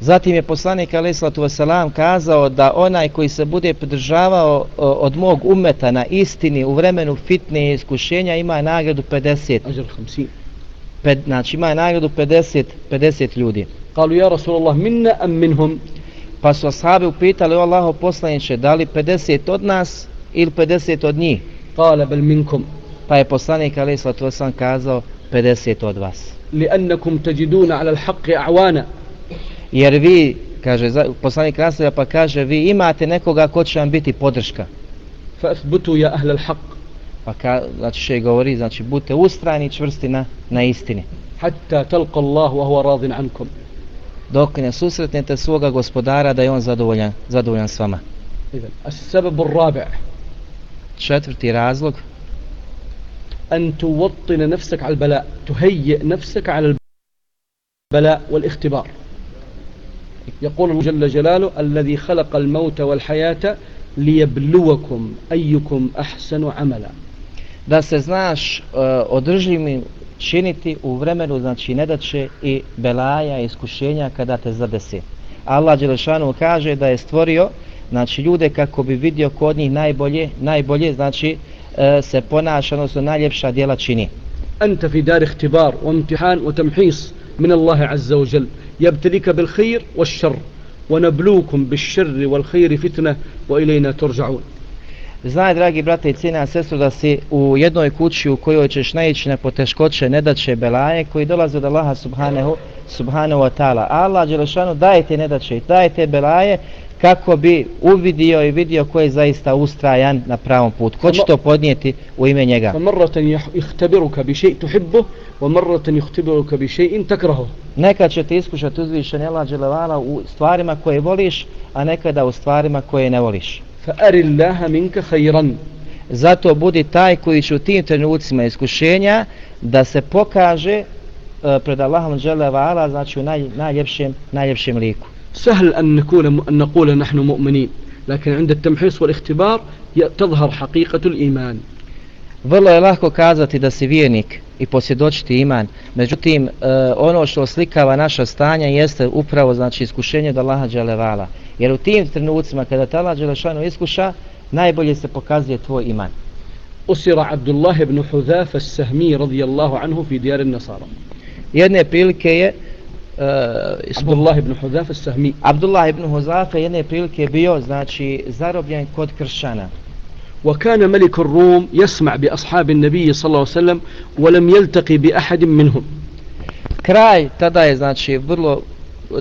Zatim je poslanik alaihissalatu wasalam kazao da onaj koji se bude podržavao od mog umeta na istini u vremenu fitne i iskušenja ima nagradu 50. Ažru hamsina. Pe, znači ima nagradu 50, 50 ljudi. Kalu ja Rasulallah minna am minhum? Pa su ashabi upitali o Allaho poslaniče, da li 50 od nas ili 50 od njih? Kale bel minkum. Pa je poslanik Ali Islatu Osman kazao 50 od vas. Li teđiduna ala l'haqi a'wana. Jer vi, kaže, poslanik Rasulja pa kaže, vi imate nekoga ko će vam biti podrška. Fa esbutu ja ahle l'haq. Pa ka, znači še govori, znači, budte ustrajni čvrsti na, na istini. Hatta talqa Allahu huwa radin ankom. Dok ne susretnete svoga gospodara da je on zadovoljan, zadovoljan s vama. السبب الرابع. Četvrti razlog, أن توطن نفسك على البلاء تهيئ نفسك على البلاء والاختبار. يقول الله جل جلاله الذي خلق الموت والحياة ليبلوكم أيكم أحسن عملا. Da se znaš uh, održljivim činiti u vremenu znači nedaće i belaja i iskušenja kada te zadesi. Allah Đelešanu kaže da je stvorio znači ljude kako bi vidio kod njih najbolje, najbolje znači uh, se ponaša, odnosno najljepša djela čini. أنت في دار اختبار وامتحان وتمحيص من الله عز وجل يبتليك بالخير والشر ونبلوكم بالشر والخير فتنة وإلينا ترجعون Znaj, dragi brate i cijena sestro, da si u jednoj kući u kojoj ćeš naići na poteškoće, nedaće, belaje, koji dolaze od Allaha subhanahu, subhanahu wa ta'ala. Allah Đelešanu daje te nedaće i daje te belaje kako bi uvidio i vidio ko je zaista ustrajan na pravom putu. Ko će to podnijeti u ime njega? فمرة يح- يختبرك بشيء تحبه ومرة يختبرك بشيء تكرهه Nekad će te iskušati uzvišen Allah Đelevala u stvarima koje voliš, a nekada u stvarima koje ne voliš. فأر الله منك خيرا Zato budi taj koji će u tim trenucima iskušenja da se pokaže e, pred Allahom dželle ve ala znači u naj, najljepšem najljepšem liku. سهل أن نكون أن نقول نحن مؤمنين لكن عند التمحيص والاختبار ي- تظهر حقيقة الإيمان Vrlo je lako kazati da si vjernik i posvjedočiti iman. Međutim, e, ono što oslikava naša stanja jeste upravo znači iskušenje od Allaha dželle ve ala. Jer u tim trenucima kada te Allah dželle iskuša, najbolje se pokazuje tvoj iman. أسر عبد الله بن حذافة السهمي رضي الله عنه في ديار النصارى Jedne prilike je e, عبد الله بن حذافة السهمي Abdullah ibn Huzafe jedne prilike je bio znači zarobljen kod kršćana. وكان ملك الروم يسمع بأصحاب النبي صلى الله عليه وسلم ولم يلتقي بأحد منهم Kraj tada je znači vrlo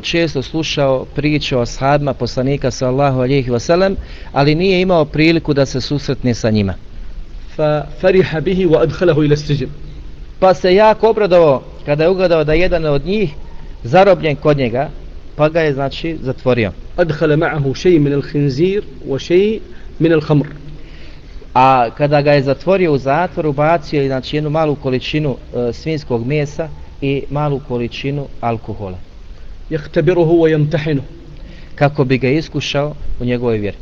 često slušao priče o ashabima poslanika sallahu alihi wasallam, ali nije imao priliku da se susretne sa njima. ففرح به وأدخله إلى السجن Pa se jako obradovao kada je ugledao da je jedan od njih zarobljen kod njega, pa ga je znači zatvorio. أدخل معه شيء من الخنزير وشيء من الخمر A kada ga je zatvorio u zatvor, ubacio je znači jednu malu količinu e, svinskog mesa i malu količinu alkohola, يختبره ويمتحنه kako bi ga iskušao u njegovoj vjeri.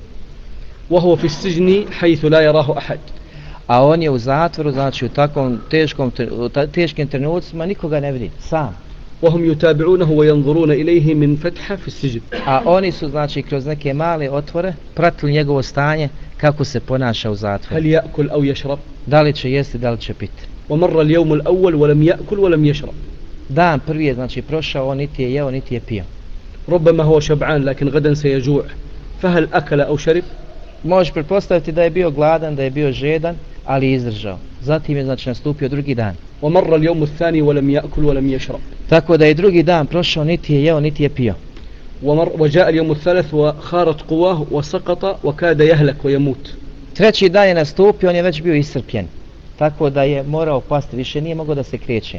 وهو في السجن حيث لا يراه أحد a on je u zatvoru, znači u takvom teškom, tre- u ta, teškim trenucima nikoga ne vidi, sam. وهم يتابعونه وينظرون إليه من فتحة في السجن A oni su, znači, kroz neke male otvore pratili njegovo stanje kako se ponaša u zatvoru. هل يأكل أو يشرب Da li će jesti, da li će piti. ومر اليوم الأول ولم يأكل ولم يشرب Dan prvi je, znači, prošao, on niti je jeo, niti je pio. ربما هو شبعان لكن غدا سيجوع فهل أكل أو شرب Možeš pretpostaviti da je bio gladan, da je bio žedan, ali je izdržao. Zatim je, znači, nastupio drugi dan. ومر اليوم الثاني ولم يأكل ولم يشرب Tako da je drugi dan prošao, niti je jeo, niti je pio. ومر وجاء اليوم الثالث وخارت قواه وسقط وكاد يهلك ويموت Treći dan je nastupio, on je već bio iscrpljen. Tako da je morao pasti, više nije mogao da se kreće.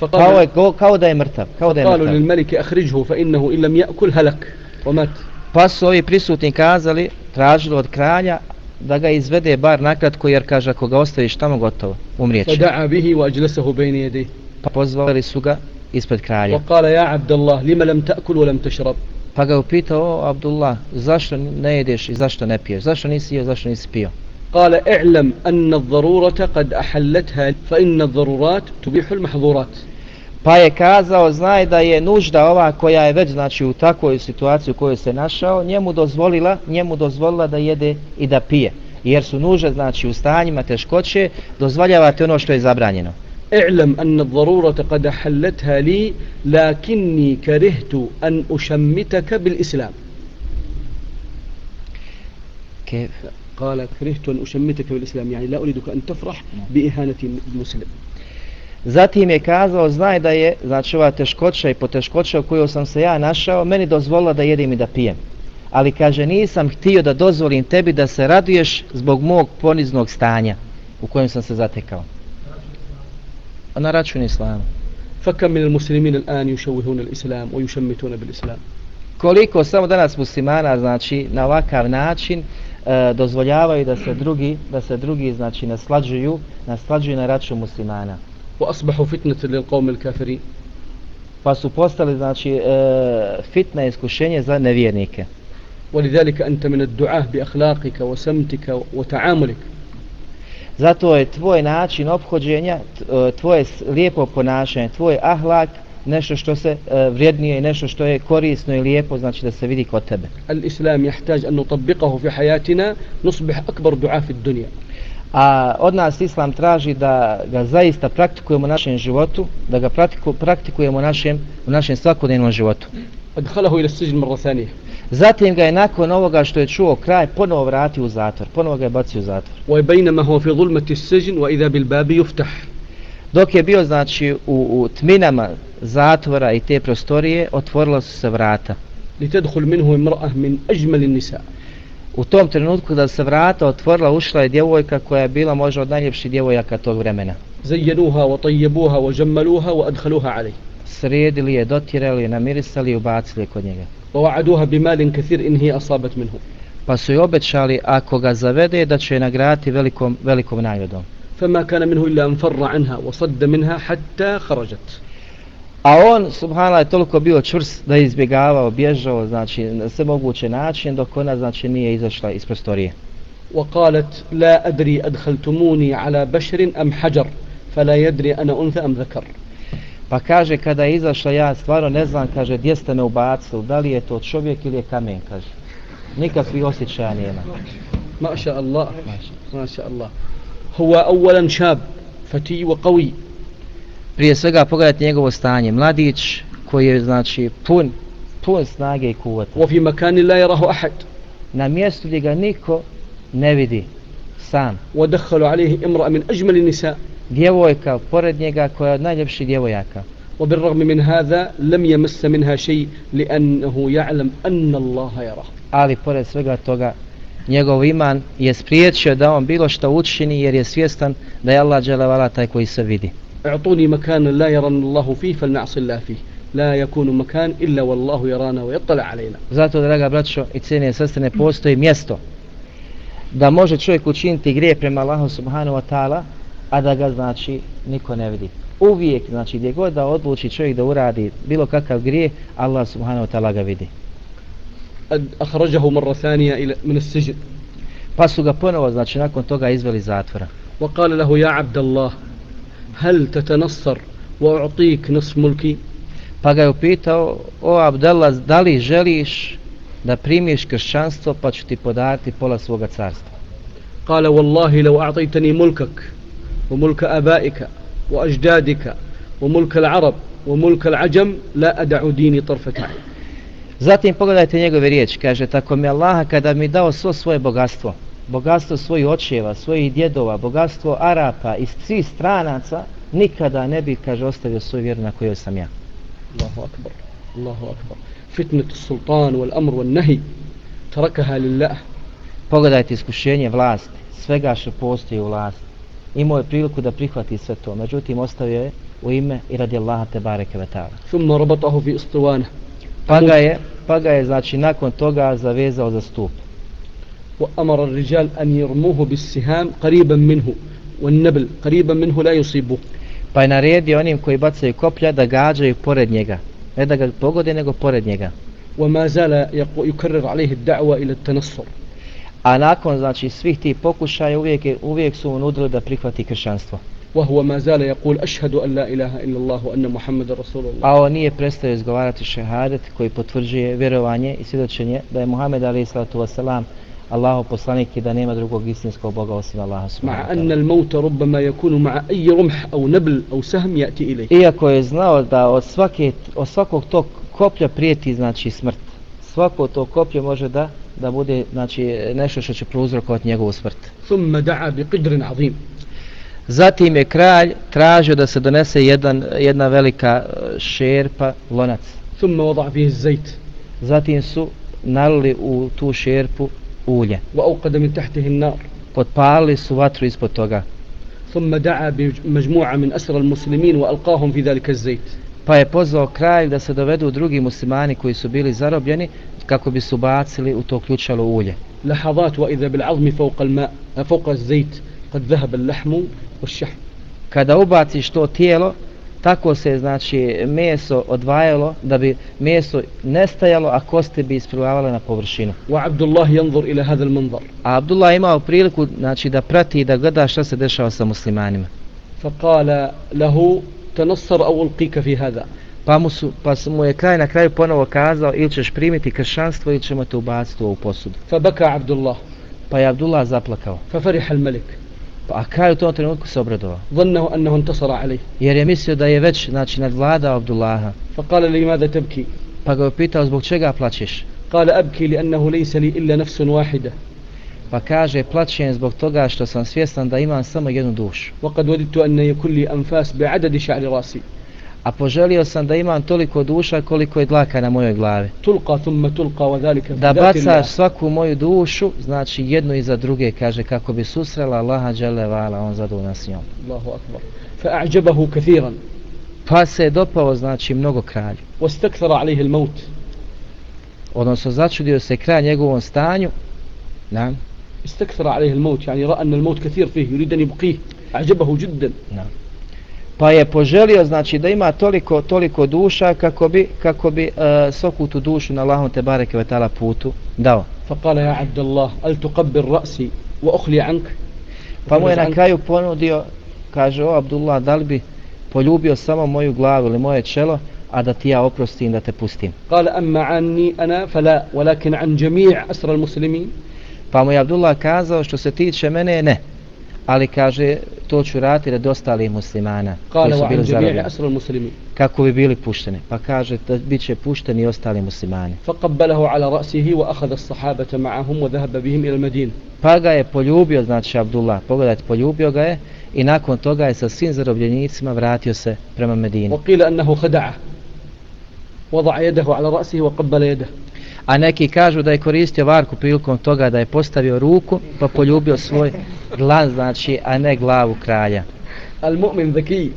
Kao, je, فقال kao, kao da je mrtav, kao da je قالوا mrtav. للملك أخرجه فإنه إن لم يأكل هلك ومات Pa su ovi prisutni kazali, tražili od kralja da ga izvede bar nakratko jer kaže ako ga ostaviš tamo gotovo, umrijeće. فدعا به وأجلسه بين يديه Pa pozvali su ga ispred kralja. وقال يا عبد الله لم لم تأكل ولم تشرب Pa ga je upitao, o Abdullah, zašto ne jedeš i zašto ne piješ? Zašto nisi jeo, zašto nisi pio? قال اعلم أن الضرورة قد أحلتها فإن الضرورات تبيح المحظورات Pa je kazao, znaj da je nužda ova koja je već znači u takvoj situaciji u kojoj se našao, njemu dozvolila, njemu dozvolila da jede i da pije. Jer su nužde znači u stanjima teškoće dozvoljavate ono što je zabranjeno. اعلم أن الضرورة قد حلتها لي لكني كرهت أن أشمتك بالإسلام كيف قال كرهت أن أشمتك بالإسلام يعني لا أريدك أن تفرح بإهانة المسلم Zatim je kazao, znaj da je, znači ova teškoća i poteškoća u kojoj sam se ja našao, meni dozvolila da jedem i da pijem. Ali kaže, nisam htio da dozvolim tebi da se raduješ zbog mog poniznog stanja u kojem sam se zatekao. Na račun islama. فكم من المسلمين الآن يشوهون الإسلام ويشمتون بالإسلام Koliko samo danas muslimana, znači, na ovakav način e, dozvoljavaju da se drugi, da se drugi, znači, naslađuju, naslađuju na račun muslimana. وأصبحوا فتنة للقوم الكافرين Pa su postali, znači, e, fitna iskušenje za nevjernike. ولذلك أنت من الدعاة بأخلاقك وسمتك وتعاملك Zato je tvoj način obhođenja, e, tvoje lijepo ponašanje, tvoj ahlak nešto što se e, vrijednije i nešto što je korisno i lijepo, znači da se vidi kod tebe. Al-Islam jehtaj anu tabbiqahu fi hajatina, nusbih akbar du'a fi dunia. A od nas Islam traži da ga zaista praktikujemo u našem životu, da ga praktikujemo u našem, u našem svakodnevnom životu. Adhalahu ila sijin marra sanih. Zatim ga je nakon ovoga što je čuo kraj ponovo vratio u zatvor. Ponovo ga je bacio u zatvor. Wa bainamahu fi zulmati as-sijn wa idha bil bab yuftah. Dok je bio znači u, u tminama zatvora i te prostorije, otvorilo su se vrata. Litadkhul minhu imra'ah min ajmal an-nisa. U tom trenutku da se vrata otvorila, ušla je djevojka koja je bila možda od najljepših djevojaka tog vremena. Zayyanuha wa tayyibuha wa jammaluha wa adkhaluha alayh. Sredili je, dotirali je, namirisali i ubacili je kod njega. ووعدوها بمال كثير إن هي أصابت منه Pa su joj obećali ako ga zavede da će je nagraditi velikom, velikom nagradom. فما كان منه إلا أن فر عنها وصد منها حتى خرجت A on, subhanallah, je toliko bio čvrst da je izbjegavao, bježao, znači, na sve moguće način, dok ona, znači, nije izašla iz prostorije. وقالت لا أدري أدخلتموني على بشر أم حجر فلا يدري أنا أنثى أم ذكر Pa kaže, kada je izašla, ja stvarno ne znam, kaže, gdje ste me ubacili, da li je to čovjek ili je kamen, kaže. Nikakvi osjećaja nema. Maša Allah. Maša Allah. Huwa awalan čab, fati wa qawi. Prije svega pogledajte njegovo stanje. Mladić koji je, znači, pun, pun snage i kuvata. Wa fi makani la yarahu ahad. Na mjestu gdje ga niko ne vidi. Sam. Wa dakhalu alihi imra min ajmali nisa Djevojka pored njega koja je od najljepših djevojaka. وبالرغم من هذا لم يمس منها شيء لأنه يعلم أن الله يراه ali pored svega toga njegov iman je spriječio da on bilo što učini jer je svjestan da je Allah dželevala taj koji se vidi. اعطوني مكانا لا يرن الله فيه فلنعصي الله فيه لا يكون مكان إلا والله يرانا ويطلع علينا Zato, draga braćo i cijene sestre, ne postoji mjesto da može čovjek učiniti grije prema Allahu subhanahu wa ta'ala, a da ga, znači, niko ne vidi. Uvijek, znači, gdje god da odluči čovjek da uradi bilo kakav grije, Allah subhanahu wa ta'ala ga vidi. أد- أخرجه مرة ثانية إلى من السجن Pa su ga ponovo, znači, nakon toga izveli iz zatvora. وقال له يا عبد الله هل تتنصر وأعطيك نصف ملكي Pa ga je upitao, o Abdallah, da li želiš da primiš kršćanstvo pa ću ti podariti pola svoga carstva? قال والله لو أعطيتني ملكك وملك آبائك وأجدادك وملك العرب وملك العجم لا أدع ديني طرفة عين Zatim pogledajte njegove riječi, kaže, tako mi Allah kada mi dao svo svoje bogatstvo, bogatstvo svojih očeva, svojih djedova, bogatstvo Arapa i svih stranaca, nikada ne bi, kaže, ostavio svoju vjeru na kojoj sam ja. الله أكبر الله أكبر فتنة السلطان والأمر والنهي تركها لله Pogledajte iskušenje vlasti, svega što postoji u vlasti. Imao je priliku da prihvati sve to, međutim ostavio je u ime i radi Allaha te bareke ve ta'ala. ثم ربطه في اسطوانه Pa ga je, pa ga je znači nakon toga zavezao za stup. وأمر الرجال أن يرموه بالسهام قريبا منه والنبل قريبا منه لا يصيبه Pa je naredio onim koji bacaju koplja da gađaju pored njega. Ne da ga pogode, nego pored njega. وما زال يقو- يكرر عليه الدعوة إلى التنصر A nakon znači svih tih pokušaja uvijek, je, uvijek su mu nudili da prihvati kršćanstvo. وهو ما زال يقول أشهد أن لا إله إلا الله وأن محمد رسول الله A on nije prestao izgovarati šehadet koji potvrđuje vjerovanje i svjedočenje da je Muhammed alaih sallatu wasalam Allahu poslanik i da nema drugog istinskog Boga osim Allaha مع subhanahu wa أن ta'ala. الموت ربما يكون مع أي رمح أو نبل أو سهم يأتي إليه Iako je znao da od, svake, od svakog tog koplja prijeti znači smrt. Svako to koplje može da da bude znači nešto što će prouzrokovati njegovu smrt. ثم دعا بقدر عظيم Zatim je kralj tražio da se donese jedan, jedna velika e, šerpa, lonac. ثم وضع فيه الزيت Zatim su nalili u tu šerpu ulje. وأوقد من تحته النار Potpalili su vatru ispod toga. ثم دعا بمجموعة من أسرى المسلمين وألقاهم في ذلك الزيت Pa je pozvao kralj da se dovedu drugi muslimani koji su bili zarobljeni kako bi su bacili u to ključalo ulje. لحظات وإذا بالعظم فوق الماء فوق الزيت قد ذهب اللحم والشحم Kada ubaciš to tijelo, tako se znači meso odvajalo da bi meso nestajalo, a kosti bi isplivavale na površinu. وعبد الله ينظر إلى هذا المنظر A Abdullah je imao priliku znači, da prati i da gleda šta se dešava sa muslimanima. فقال له تنصر أو ألقيك في هذا Pa mu, su, pa su mu je kraj na kraju ponovo kazao ili ćeš primiti kršćanstvo ili ćemo te ubaciti u ovu posudu. فبكى عبد الله Pa je Abdullah zaplakao. ففرح الملك Pa, a kraj u tom trenutku se obradovao. ظنه أنه انتصر عليه Jer je mislio da je već znači, nadvladao Abdullaha. فقال لماذا تبكي Pa ga je pitao zbog čega plačeš. قال أبكي لأنه ليس لي إلا نفس واحدة Pa kaže plačem zbog toga što sam svjestan da imam samo jednu dušu. وقد وددت أن يكون لي أنفاس بعدد شعر رأسي A poželio sam da imam toliko duša koliko je dlaka na mojoj glavi. تلقى ثم تلقى وذلك في Da ذات الله. bacaš svaku moju dušu, znači jednu iza druge, kaže kako bi susrela Allaha dželle vala, on zadovoljan s njom. الله أكبر فأعجبه كثيرا Pa se je dopao znači mnogo kralju. واستكثر عليه الموت Odnosno začudio se kralj njegovom stanju. Da, استكثر عليه الموت يعني رأى أن الموت كثير فيه يريد أن يبقيه أعجبه جدا da. Pa je poželio znači da ima toliko toliko duša kako bi kako bi uh, svaku tu dušu na Allahom te bareke ve taala putu dao. فقال يا عبد الله هل تقبل رأسي وأخلي عنك Pa mu je وفرج na عنك؟ kraju ponudio, kaže o Abdullah, da li bi poljubio samo moju glavu ili moje čelo, a da ti ja oprostim, da te pustim. قال أما عني أنا فلا ولكن عن جميع أسرى المسلمين Pa mu je Abdullah kazao što se tiče mene ne. Ali kaže to ću raditi da dostali muslimana. Kale, koji su bili zarobljeni. Kako bi bili pušteni. Pa kaže da bit će pušteni i ostali muslimani. Faqabbalahu ala rasihi wa akhada sahabata ma'ahum wa dhahaba bihim ila Madinu. Pa ga je poljubio, znači Abdullah, pogledajte, poljubio ga je i nakon toga je sa svim zarobljenicima vratio se prema Medini. Wa qila annahu khada'a. Wada'a yadahu ala ra'sihi wa qabbala yadahu a neki kažu da je koristio varku prilikom toga da je postavio ruku pa poljubio svoj glas, znači, a ne glavu kralja. Al mu'min zaki.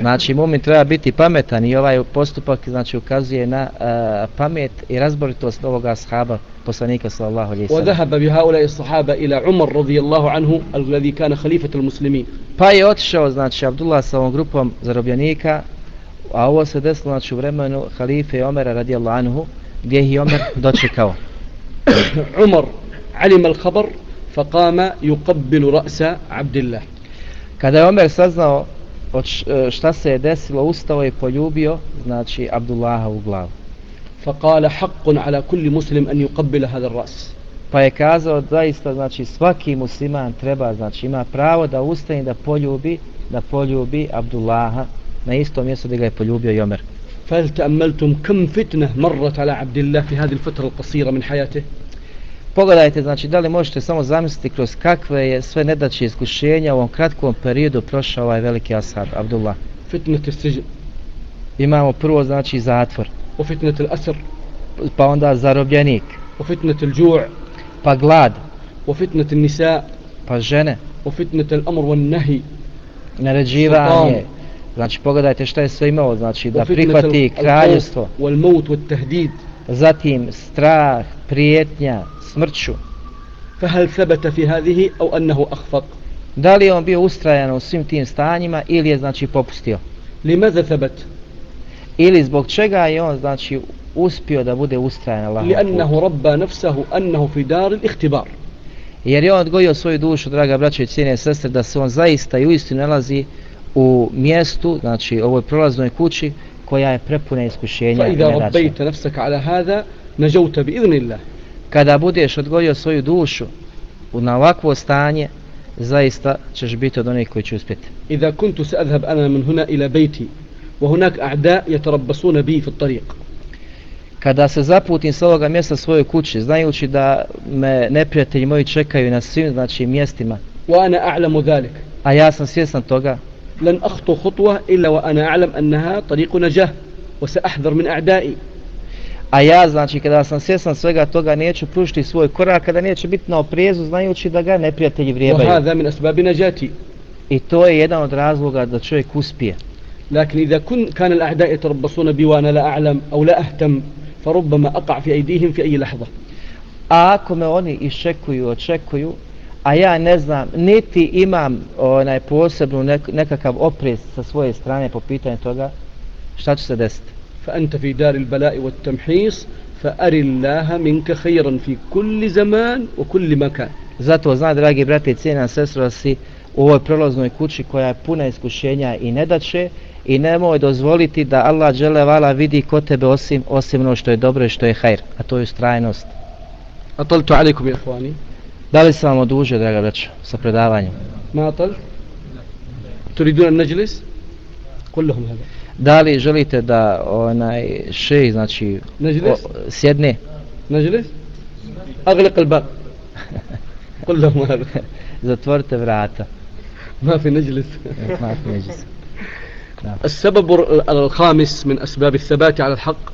Znači, mu'min treba biti pametan i ovaj postupak znači, ukazuje na uh, pamet i razboritost ovoga sahaba poslanika sallallahu alejhi ve sellem wa Odahaba bi haula i sahaba ila Umar radijallahu anhu, alladhi kana khalifatu al muslimin. Pa je otišao, znači, Abdullah sa ovom grupom zarobljenika, a ovo se desilo, znači, u vremenu halife Omera radijallahu anhu, gdje ih je Omer dočekao. عمر علم الخبر فقام يقبل رأس عبد الله Kada je Omer saznao od š- e, šta se je desilo, ustao je i poljubio, znači, Abdullaha u glavu. فقال حق على كل مسلم أن يقبل هذا الرأس Pa je kazao zaista, znači svaki musliman treba, znači ima pravo da ustane i da poljubi, da poljubi Abdullaha na istom mjestu gdje ga je poljubio i Omer. فهل تأملتم كم فتنة مرت على عبد الله في هذه الفترة القصيرة من حياته Pogledajte, znači da li možete samo zamisliti kroz kakve je sve nedaće iskušenja u ovom kratkom periodu prošao ovaj veliki ashab, Abdullah. فتنة السجن Imamo prvo znači zatvor, وفتنة الأسر pa onda zarobljenik, وفتنة الجوع pa glad, وفتنة النساء pa žene, وفتنة الأمر والنهي naređivanje. Znači pogledajte šta je sve imao, znači da وفتنة prihvati الخوف kraljevstvo, والموت والتهديد zatim strah, prijetnja, smrću. فهل ثبت في هذه أو أنه أخفق Da li je on bio ustrajan u svim tim stanjima ili je znači popustio? لماذا ثبت Ili zbog čega je on znači uspio da bude ustrajan Allah? لأنه ربى نفسه أنه في دار الاختبار Jer je on odgojio svoju dušu, draga braće i cijene sestre, da se on zaista i uistinu nalazi u mjestu, znači ovoj prolaznoj kući koja je prepuna iskušenja i nedača. Kada budeš odgojio svoju dušu u na ovakvo stanje, zaista ćeš biti od onih koji će uspjeti. Iza kuntu se adhab ana min huna ila bejti, wa hunak a'da je tarabbasuna bi fit tariq. Kada se zaputim s ovoga mjesta svojoj kući, znajući da me neprijatelji moji čekaju na svim znači mjestima. Wa ana a'lamu dhalik. A ja sam svjestan toga. لن أخطو خطوة إلا وأنا أعلم أنها طريق نجاة وسأحذر من أعدائي a ja znači kada sam svjestan svega toga neću pružiti svoj korak, kada neće biti na oprezu znajući da ga neprijatelji vrijebaju. وهذا من أسباب نجاتي I to je jedan od razloga da čovjek uspije. لكن إذا كن كان الأعداء يتربصون بي وأنا لا أعلم أو لا أهتم فربما أقع في أيديهم في أي لحظة A ako me oni iščekuju, očekuju, a ja ne znam, niti imam onaj posebnu nek, nekakav oprez sa svoje strane po pitanju toga, šta će se desiti? فأنت في دار البلاء والتمحيص فأر الله منك خيرا في كل زمان وكل مكان Zato zna, dragi brate i cijena sestro, da si u ovoj prolaznoj kući koja je puna iskušenja i nedaće i nemoj dozvoliti da Allah dželevala vidi kod tebe osim, osim ono što je dobro i što je hajr, a to je ustrajnost. أطلت عليكم يا إخواني Da li sam vam odužio, draga braćo, sa predavanjem? ما أطلت تريدون أن نجلس قل لهم هذا Da li želite da onaj šej, znači, نجلس o, sjedne? نجلس أغلق الباب قل لهم هذا Zatvorite vrata. ما في نجلس Znate, neće se. السبب الخامس من أسباب الثبات على الحق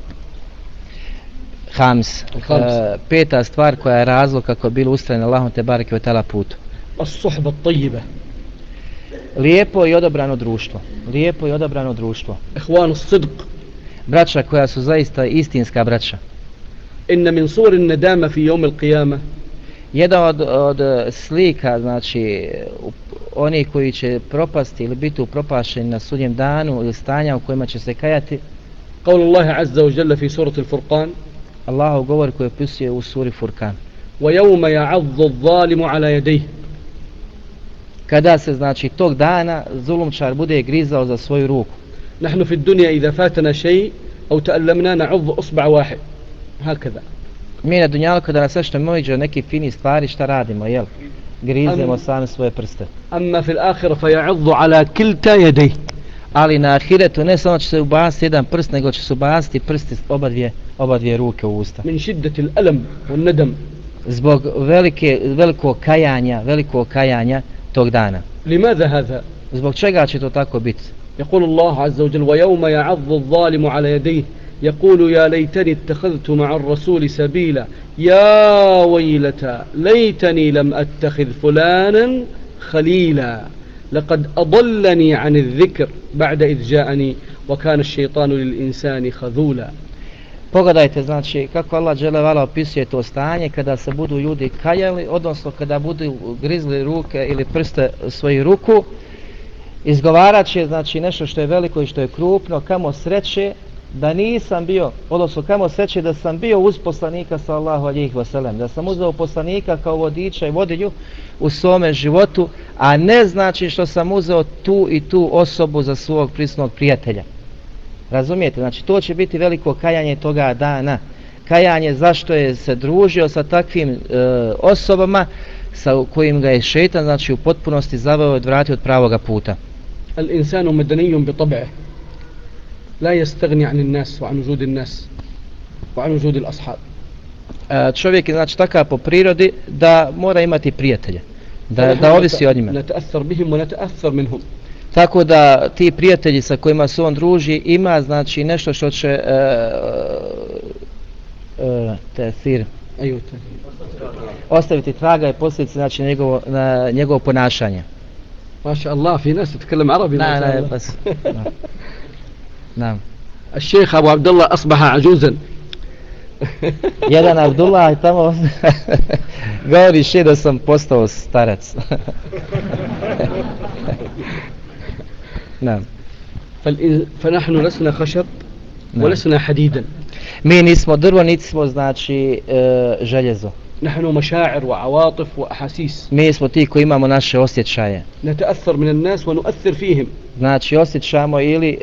hams, hams. Uh, peta stvar koja je razlog kako je bilo ustrajeno Allahom te bareke u tala putu. As-suhba tajibe. Lijepo i odobrano društvo. Lijepo i odobrano društvo. Ehwanu sidq. Braća koja su zaista istinska braća. Inna min surin nedama fi yawm al qiyama Jedan od, od slika, znači, oni koji će propasti ili biti upropašeni na sudjem danu ili stanja u kojima će se kajati. Kaul Allah azza wa jalla fi surati al-Furqan. Allahov govor koji opisuje u suri Furkan. ويوم يعض الظالم على يديه Kada se, znači, tog dana zulumčar bude grizao za svoju ruku. نحن في الدنيا إذا فاتنا شيء أو تألمنا نعض أصبع واحد هكذا Mi na Dunjalu kada nas nešto mojiđe neki fini stvari, šta radimo, jel? Grizemo Am- sami svoje prste. أما في الآخرة فيعض على كلتا يديه Ali na ahiretu ne samo će se ubaciti jedan prst, nego će se ubaciti prsti s oba dvije, oba dvije ruke u usta. من شدة الألم والندم Zbog velike, velikog kajanja, velikog kajanja tog dana. لماذا هذا؟ Zbog čega će to tako biti? يقول الله عز وجل ويوم يعض الظالم على يديه يقول يا ليتني اتخذت مع الرسول سبيلا يا ويلتى ليتني لم أتخذ فلانا خليلا لقد أضلني عن الذكر بعد إذ جاءني وكان الشيطان للإنسان خذولا Pogledajte, znači, kako Allah dželevala opisuje to stanje kada se budu ljudi kajali, odnosno kada budu grizli ruke ili prste svojih ruku, izgovarat će, znači, nešto što je veliko i što je krupno, kamo sreće da nisam bio, odnosno kamo sreće da sam bio uz poslanika sallahu alijih vasalem, da sam uzeo poslanika kao vodiča i vodilju u svome životu, a ne znači što sam uzeo tu i tu osobu za svog prisnog prijatelja. Razumijete? Znači to će biti veliko kajanje toga dana. Kajanje zašto je se družio sa takvim e, osobama sa kojim ga je šetan, znači u potpunosti zaveo i odvratio od pravoga puta. Al insanu medanijom bi tobe la jestegni ani nas wa anu žudi nas wa anu žudi l'ashab. E, čovjek je znači takav po prirodi da mora imati prijatelje Da, فنحن da ovisi نت- o njima. نتأثر بهم ونتأثر منهم Tako da ti prijatelji sa kojima se on druži ima znači nešto što će e, e, tesir أيوة ostaviti traga i posljedice znači njegovo, na njegovo ponašanje. ما شاء الله في ناس تتكلم عربي ما لا شاء لا الله. بس نعم. نعم الشيخ أبو عبد الله أصبح عجوزا Jedan Abdullah tamo govori še da sam postao starac. Naam. فالإن- فنحن لسنا خشب نعم. ولسنا حديدا Mi nismo drvo, niti smo znači e, željezo. Nahnu mašair wa awatif wa ahasis. Mi smo ti koji imamo naše osjećaje. Nata'athar min an-nas wa nu'athir fihim. Znači osjećamo ili e,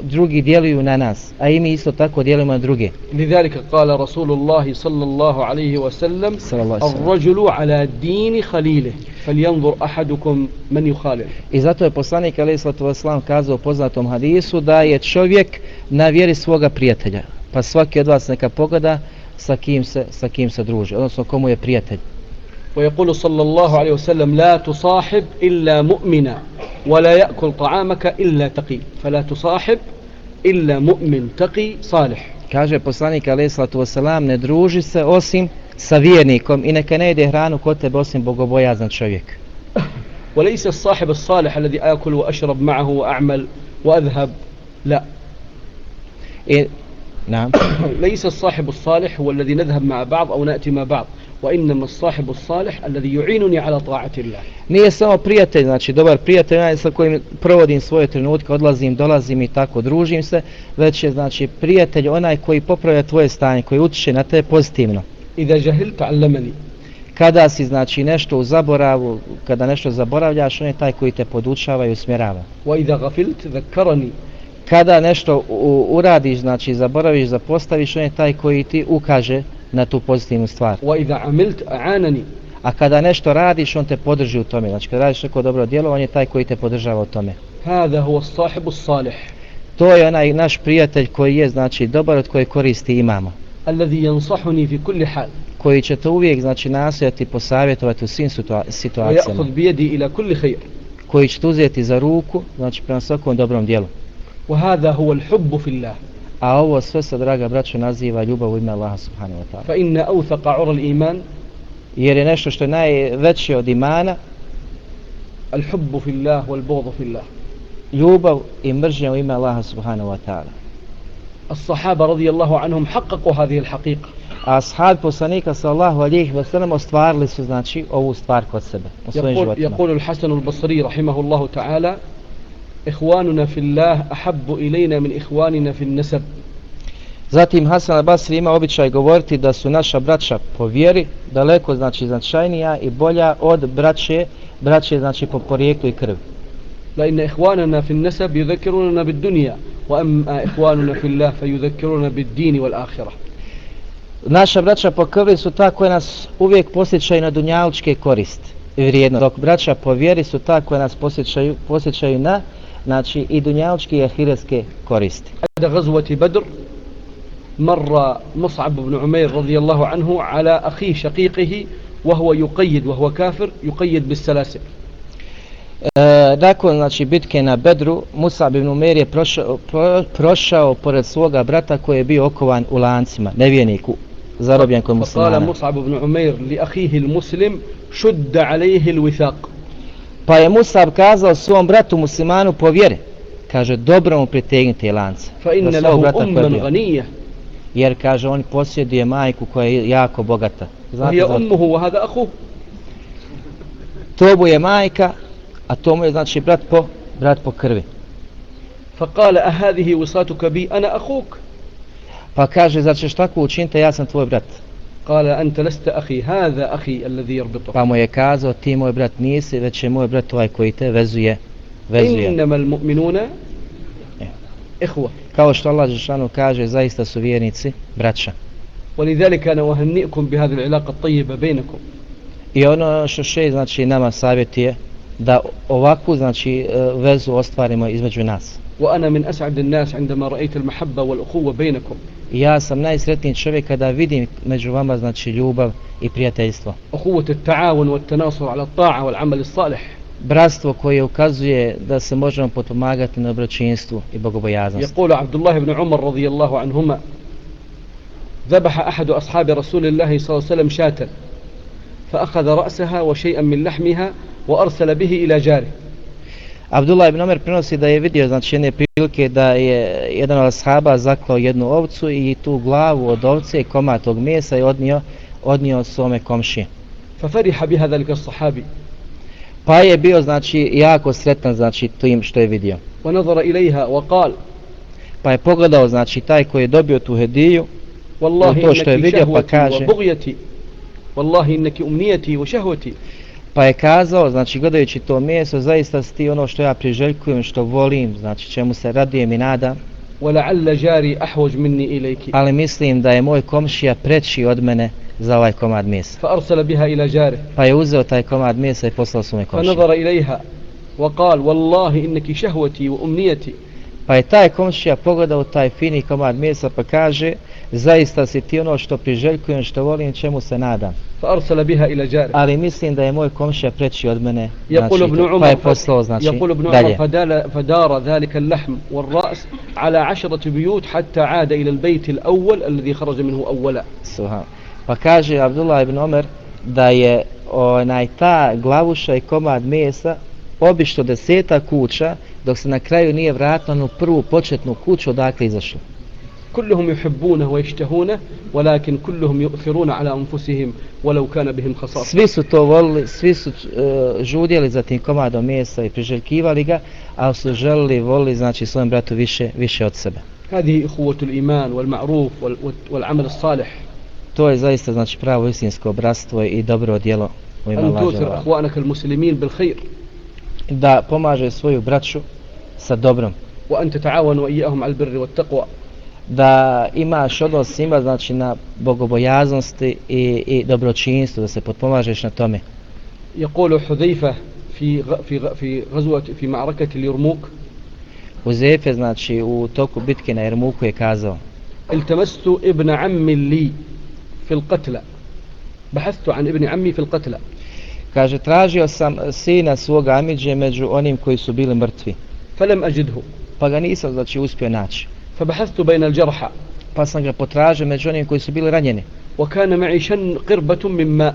drugi djeluju na nas, a i mi isto tako djelujemo na druge. Lidhalika qala Rasulullah sallallahu alayhi wa sallam: "Ar-rajulu ala dini khalilih, falyanzur ahadukum man yukhalil." I zato je poslanik alejhiselatu vesselam kazao poznatom hadisu da je čovjek na vjeri svoga prijatelja. Pa svaki od vas neka pogleda sa kim se, sa kim se druži, odnosno komu je prijatelj. ويقول صلى الله عليه وسلم لا تصاحب إلا مؤمنا ولا يأكل طعامك إلا تقي فلا تصاحب إلا مؤمن تقي صالح Kaže poslanik alaih sallatu wasalam ne druži se osim sa vjernikom i neka ne jede hranu kod tebe osim bogobojazan čovjek. وليس الصاحب الصالح الذي آكل وأشرب معه وأعمل وأذهب لا I, na, ليس الصاحب الصالح هو الذي نذهب مع بعض أو نأتي مع بعض وإنما الصاحب الصالح الذي يعينني على طاعة الله Nije samo prijatelj, znači dobar prijatelj, onaj sa kojim provodim svoje trenutke, odlazim, dolazim i tako družim se, već je znači prijatelj onaj koji popravlja tvoje stanje, koji utiče na te pozitivno. إذا جهلت علمني Kada si znači nešto u zaboravu, kada nešto zaboravljaš, on je taj koji te podučava i usmjerava. وإذا غفلت ذكرني Kada nešto u, uradiš, znači zaboraviš, zapostaviš, on je taj koji ti ukaže na tu pozitivnu stvar. وإذا عملت أعانني A kada nešto radiš, on te podrži u tome. Znači kada radiš neko dobro djelo, on je taj koji te podržava u tome. هذا هو الصاحب الصالح To je onaj naš prijatelj koji je znači dobar od koje koristi imamo. الذي ينصحني في كل حال Koji će te uvijek znači nastojati posavjetovati u svim situa- situacijama. ويأخذ بيدي إلى كل خير Koji će te uzeti za ruku, znači prema svakom dobrom djelu. وهذا هو الحب في الله A ovo sve se, draga braćo, naziva ljubav u ime Allaha subhanahu wa ta'ala. فإن أوثق عرى الإيمان Jer je nešto što je najveće od imana, الحب في الله والبغض في الله ljubav i mržnja u ime Allaha subhanahu wa ta'ala. الصحابة رضي الله عنهم حققوا هذه الحقيقة A ashab poslanika sallahu alijih wa sallam ostvarili su znači ovu stvar kod sebe u svojim يقول, životima. يقول الحسن البصري رحمه الله ihwanuna fillah ahabbu ilayna min ihwanina fil nasab. Zatim Hasan al-Basri ima običaj govoriti da su naša braća po vjeri daleko znači značajnija i bolja od braće braće znači po porijeklu i krvi. La inna ihwanana fil nasab yudhakkiruna bid dunya wa amma ihwanuna fillah fayudhakkiruna bid din wal akhirah. Naša braća po krvi su ta koja nas uvijek posjećaju na dunjalučke koristi i vrijedno. Dok braća po vjeri su ta koja nas posjećaju, posjećaju na znači i dunjalučke i ahiretske koristi. بعد غزوة بدر مر مصعب بن عمير رضي الله عنه على أخيه شقيقه وهو يقيد وهو كافر يقيد بالسلاسل E, nakon znači bitke na Bedru, Musab ibn Umer je prošao, pro, prošao pored svoga brata koji je bio okovan u lancima, nevjerniku, zarobljen kod فقال muslimana. مصعب بن عمير لأخيه المسلم شد عليه الوثاق Pa je Musab kazao svom bratu muslimanu po vjeri. Kaže, dobro mu pritegnite i lanca. Fa inne lahu umman ganije. Jer, kaže, on posjeduje majku koja je jako bogata. Znate, je ummuhu wa hada ahu. Tobu je majka, a to mu je, znači, brat po, brat po krvi. Fa kale, a hadihi usatuka bi ana ahuk. Pa kaže, znači, šta ko učinite, ja sam tvoj brat. قال أنت لست أخي هذا أخي الذي يربطك Pa mu je kazao, ti moj brat nisi, već je moj brat ovaj koji te vezuje, vezuje. إنما المؤمنون إخوة Kao što Allah Žešanu kaže, zaista su vjernici, braća. ولذلك أنا أهنئكم بهذه العلاقة الطيبة بينكم I ono što še, znači, nama savjetuje, da ovakvu, znači, e, vezu ostvarimo između nas. وأنا من أسعد الناس عندما رأيت المحبة والأخوة بينكم ja sam najsretniji čovjek kada vidim među vama, znači, ljubav i prijateljstvo. أخوة التعاون والتناصر على الطاعة والعمل الصالح Bratstvo koje ukazuje da se možemo potpomagati na dobročinstvu i bogobojaznosti. يقول عبد الله بن عمر رضي الله عنهما ذبح أحد أصحاب رسول الله صلى الله عليه وسلم شاة فأخذ رأسها وشيئا من لحمها وأرسل به إلى جاره Abdullah ibn Omer prenosi da je vidio znači jedne prilike da je jedan od sahaba zaklao jednu ovcu i tu glavu od ovce i komad tog mesa i odnio, odnio svome komšije. Fa fariha biha dalika sahabi. Pa je bio znači jako sretan znači tim što je vidio. Wa nazara ilaiha wa qal. Pa je pogledao znači taj koji je dobio tu hediju. Wallahi to što je vidio pa kaže. Wallahi innaki umniyati wa shahwati. Pa je kazao, znači gledajući to meso, zaista si ti ono što ja priželjkujem, što volim, znači čemu se radujem i nadam, ولعل جاري أحوج مني إليك ali mislim da je moj komšija preći od mene za ovaj komad mesa. فأرسل بها إلى جاره Pa je uzeo taj komad mesa i poslao svome komšiji. فنظر إليها وقال والله إنك شهوتي وأمنيتي Pa je taj komšija pogledao taj fini komad mesa pa kaže zaista si ti ono što priželjkujem, što volim, čemu se nadam. فأرسل بها إلى جاره Ali mislim da je moj komšija preći od mene, يقول znači, ابن to- عمر pa je ف- poslao znači يقول ابن عمر dalje. فدال فدار ذلك اللحم والرأس على عشرة بيوت حتى عاد إلى البيت الأول الذي خرج منه أولا Suha. Pa kaže Abdullah ibn Omer da je onaj ta glavuša i komad mesa obišto deseta kuća dok se na kraju nije vratno na prvu početnu kuću odakle izašlo. كلهم يحبونه ويشتهونه ولكن كلهم يؤثرون على أنفسهم ولو كان بهم خصاصة Svi su to volili, svi su uh, žudjeli za tim komadom mesa i priželjkivali ga, ali su želili, volili znači svojem bratu više, više od sebe. هذه أخوة الإيمان والمعروف وال- وال- والعمل الصالح To je zaista znači pravo istinsko bratstvo i dobro djelo u ime أن Allah. تؤثر dželle أخوانك المسلمين بالخير Da pomaže svoju braću sa dobrom. وأن تتعاون وإياهم على البر والتقوى da imaš odnos s njima znači na bogobojaznosti i, i dobročinstvu, da se potpomažeš na tome. يقول حذيفة في غ- في غ- في غزوة في معركة اليرموك Uzefe znači u toku bitke na Jermuku je kazao التمست ابن عم لي في القتلى بحثت عن ابن عمي في القتلى kaže tražio sam sina svoga Amidže među onim koji su bili mrtvi فلم أجده pa ga nisam znači uspio naći فبحثت بين الجرحى pa sam ga potražio među onim koji su bili ranjeni وكان معي شن قربة من ماء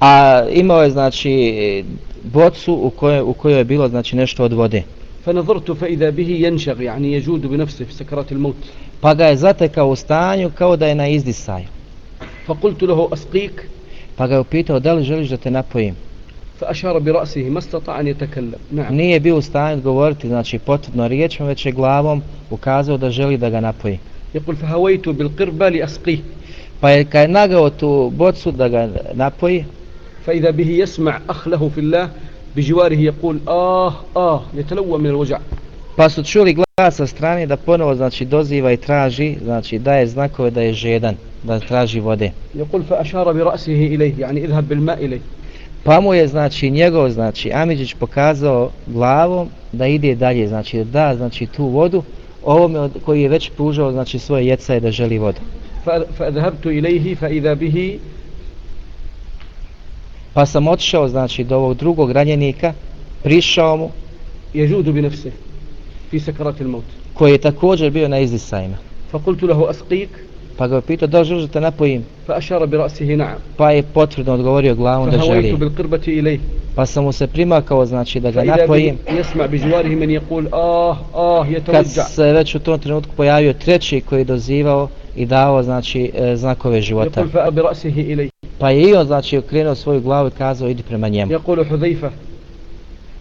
a imao je znači bocu u kojoj, u kojoj je bilo znači nešto od vode فنظرت فإذا به ينشغ يعني يجود بنفسه في سكرات الموت pa ga je zatekao u stanju kao da je na izdisaju فقلت له أسقيك pa ga je upitao da li želiš da te napojim فأشار برأسه ما استطاع أن يتكلم نعم nije bio u stanju govoriti znači potvrdno riječima već je glavom ukazao da želi da ga napoji يقول فهويت بالقربة لأسقيه pa je kad je nagao tu bocu da ga napoji فإذا به يسمع أخ له في الله بجواره يقول آه آه يتلوى من الوجع pa su čuli glas sa strane da ponovo znači doziva i traži znači daje znakove da je žedan da traži vode يقول فأشار برأسه إليه يعني اذهب بالماء إليه pa mu je znači njegov znači Amidžić pokazao glavom da ide dalje znači da da znači tu vodu ovome od- koji je već pružao znači svoje jecaje da želi vodu فأ- فذهبت إليه فإذا به pa sam otišao znači do ovog drugog ranjenika prišao mu يجود بنفسه في سكرات الموت koji je također bio na izdisajima فقلت له أسقيك Pa ga pita da želiš da napojim? Fa ashara bi ra'sihi na'am. Pa je potvrdno odgovorio glavom da želi. bil ilayh. Pa sam mu se primakao znači da ga napojim. Jesma yasma bi jawarihi man yaqul ah ah yatawajja. Kad se već u tom trenutku pojavio treći koji dozivao i davao znači e, znakove života. Pa je i on znači okrenuo svoju glavu i kazao idi prema njemu. Yaqulu Hudhayfa.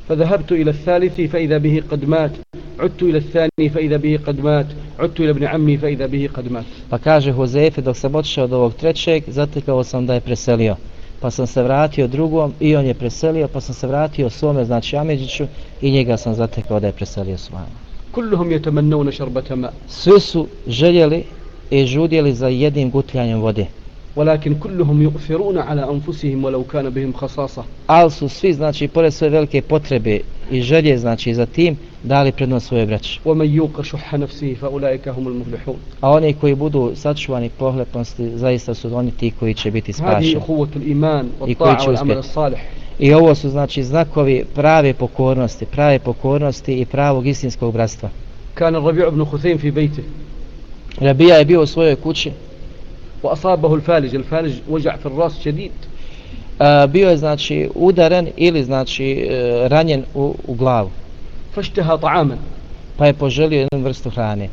فذهبت إلى الثالث فإذا به قد مات عدت إلى الثاني فإذا به قد مات عدت إلى ابن عمي فإذا به قد مات Pa kaže Hozefe dok sam otišao do ovog trećeg zatekao sam da je preselio. Pa sam se vratio drugom i on je preselio pa sam se vratio svome znači Amidžiću i njega sam zatekao da je preselio s vama. كلهم يتمنون شربة ماء Svi su željeli i žudjeli za jednim gutljanjem vode. ولكن كلهم يؤثرون على أنفسهم ولو كان بهم خصاصة ali su svi, znači, pored svoje velike potrebe i želje, znači, za tim, dali prednost svoje braće. ومن يوق شح نفسه فأولئك هم المفلحون A oni koji budu sačuvani pohlepnosti, zaista su oni ti koji će biti هذه spašeni. أخوة الإيمان يكون والطاعة شو والعمل اسمه؟ الصالح I ovo su, znači, znakovi prave pokornosti, prave pokornosti i pravog istinskog bratstva. كان الربيع بن خثيم في بيته Rabija je bio u svojoj kući, وأصابه الفالج الفالج وجع في الرأس شديد a, bio je, znači, udaren ili, znači, e, ranjen u, u glavu. فاشتهى طعاما Pa je poželio jednu vrstu hrane.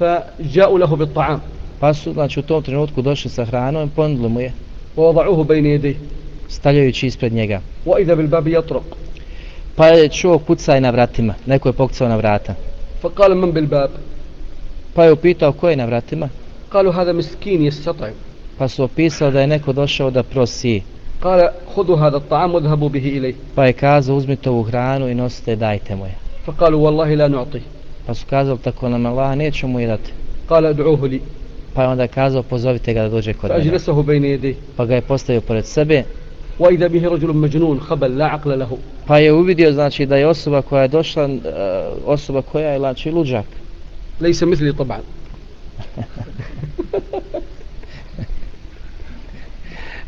فجاءوا له بالطعام Pa su, znači, u tom trenutku došli sa hranom i ponudili mu je, ووضعوه بين يديه stavljajući ispred njega. وإذا بالباب يطرق Pa je čuo kucaj na vratima, neko je pokucao na vrata. فقال من بالباب Pa je upitao ko je na vratima, قالوا هذا مسكين يستطعم pa su opisali da je neko došao da prosi. قال خذوا هذا الطعام واذهبوا به إليه Pa je kazao uzmite ovu hranu i nosite dajte mu je. فقالوا والله لا نعطيه Pa su kazali tako nam Allah neću mu je dati. قال ادعوه لي Pa je onda kazao pozovite ga da dođe kod mene. فأجلسه بين يديه Pa ga je postavio pored sebe. وإذا به رجل مجنون خبل لا عقل له Pa je uvidio znači da je osoba koja je došla, e, osoba koja je znači luđak. ليس مثلي طبعا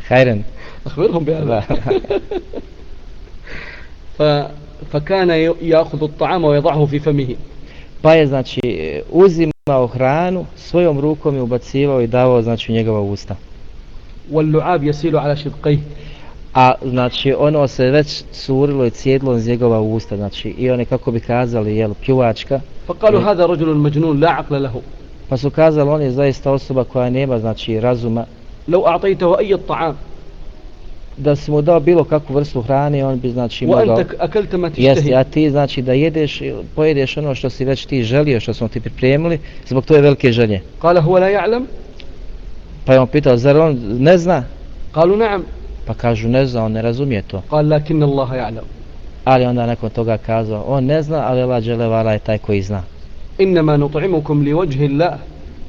Hajren. أخبرهم بهذا ف... فكان ي- يأخذ الطعام ويضعه في فمه Pa je znači uzimao hranu svojom rukom i ubacivao i davao znači u njegova usta. واللعاب يسيل على شدقيه A znači ono se već curilo i cijedlo iz njegova usta, znači i one kako bi kazali, jel, pljuvačka. فقالوا إيه. هذا رجل مجنون لا عقل له Pa su kazali, on je zaista osoba koja nema, znači, razuma. Lau اعطيته اي طعام ta'am. Da si mu dao bilo kakvu vrstu hrane, on bi, znači, mogao... Jeste, a ti, znači, da jedeš, pojedeš ono što si već ti želio, što smo ti pripremili, zbog tvoje velike želje. قال هو la يعلم Pa je on pitao, zar on ne zna? Kalu na'am. Pa kažu, ne zna, on ne razumije to. قال lakin الله يعلم Ali onda nakon toga kazao, on ne zna, ali Allah dželevala je taj koji zna innama nut'imukum li wajhi Allah.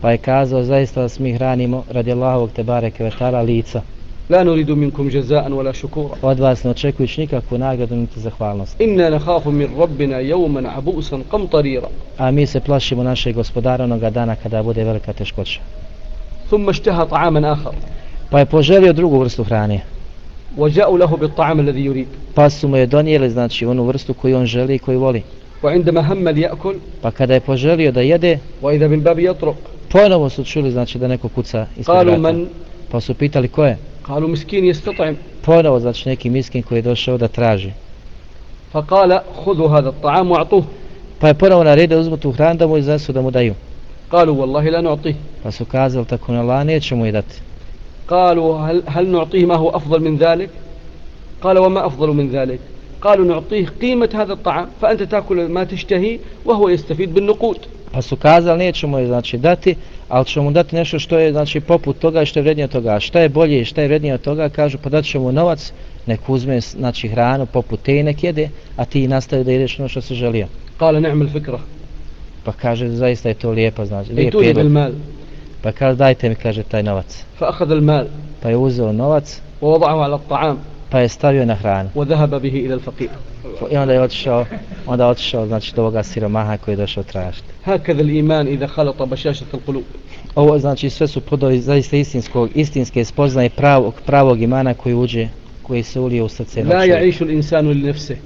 Pa je kazao zaista vas mi hranimo radi Allahovog te bareke ve taala lica. La nuridu minkum jazaan wala shukura. Od vas ne očekujući nikakvu nagradu niti zahvalnost. Inna nakhafu min rabbina yawman abusan qamtarira. A mi se plašimo našeg gospodara onoga dana kada bude velika teškoća. Thumma ishtaha ta'aman akhar. Pa je poželio drugu vrstu hrane. Wa ja'u lahu bit ta'am alladhi yurid. Pa su mu je donijeli znači onu vrstu koju on želi i koju voli. وعندما هم ليأكل Pa kada je poželio da jede, وإذا بالباب يطرق ponovo su čuli, znači, da neko kuca ispred قالوا vrata. من Pa su pitali ko je? قالوا مسكين يستطعم Ponovo, znači, neki miskin koji je došao da traži. فقال خذوا هذا الطعام واعطوه Pa je ponovo naredio da uzmu tu hranu da mu iznesu da mu daju. قالوا والله لا نعطيه Pa su kazali tako na Allah nećemo i dati. قالوا هل, هل نعطيه ما هو أفضل من ذلك قال وما أفضل من ذلك قالوا نعطيه قيمة هذا الطعام فأنت تأكل ما تشتهي وهو يستفيد بالنقود Pa su kazali nećemo je znači dati, ali ćemo mu dati nešto što je znači poput toga i što je vrednije od toga. A šta je bolje i šta je vrednije od toga, kažu pa dat ćemo mu novac, nek uzme znači hranu poput te i nek jede, a ti nastavi da jedeš ono što se želio. قال نعم الفكرة Pa kaže zaista je to lijepo znači, lijep ائتوني prijedlog. بالمال Pa kaže dajte mi kaže taj novac. فأخذ المال Pa je uzeo novac, ووضعه على الطعام pa je stavio na hranu. وذهب به إلى الفقير I onda je otišao, onda je otišao znači do ovoga siromaha koji je došao tražiti. هكذا الإيمان إذا خلط بشاشة القلوب Ovo znači sve su plodovi zaista istinskog, istinske spoznaje pravog, pravog imana koji uđe, koji se ulije u srce jednog لا čovjeka. يعيش الإنسان لنفسه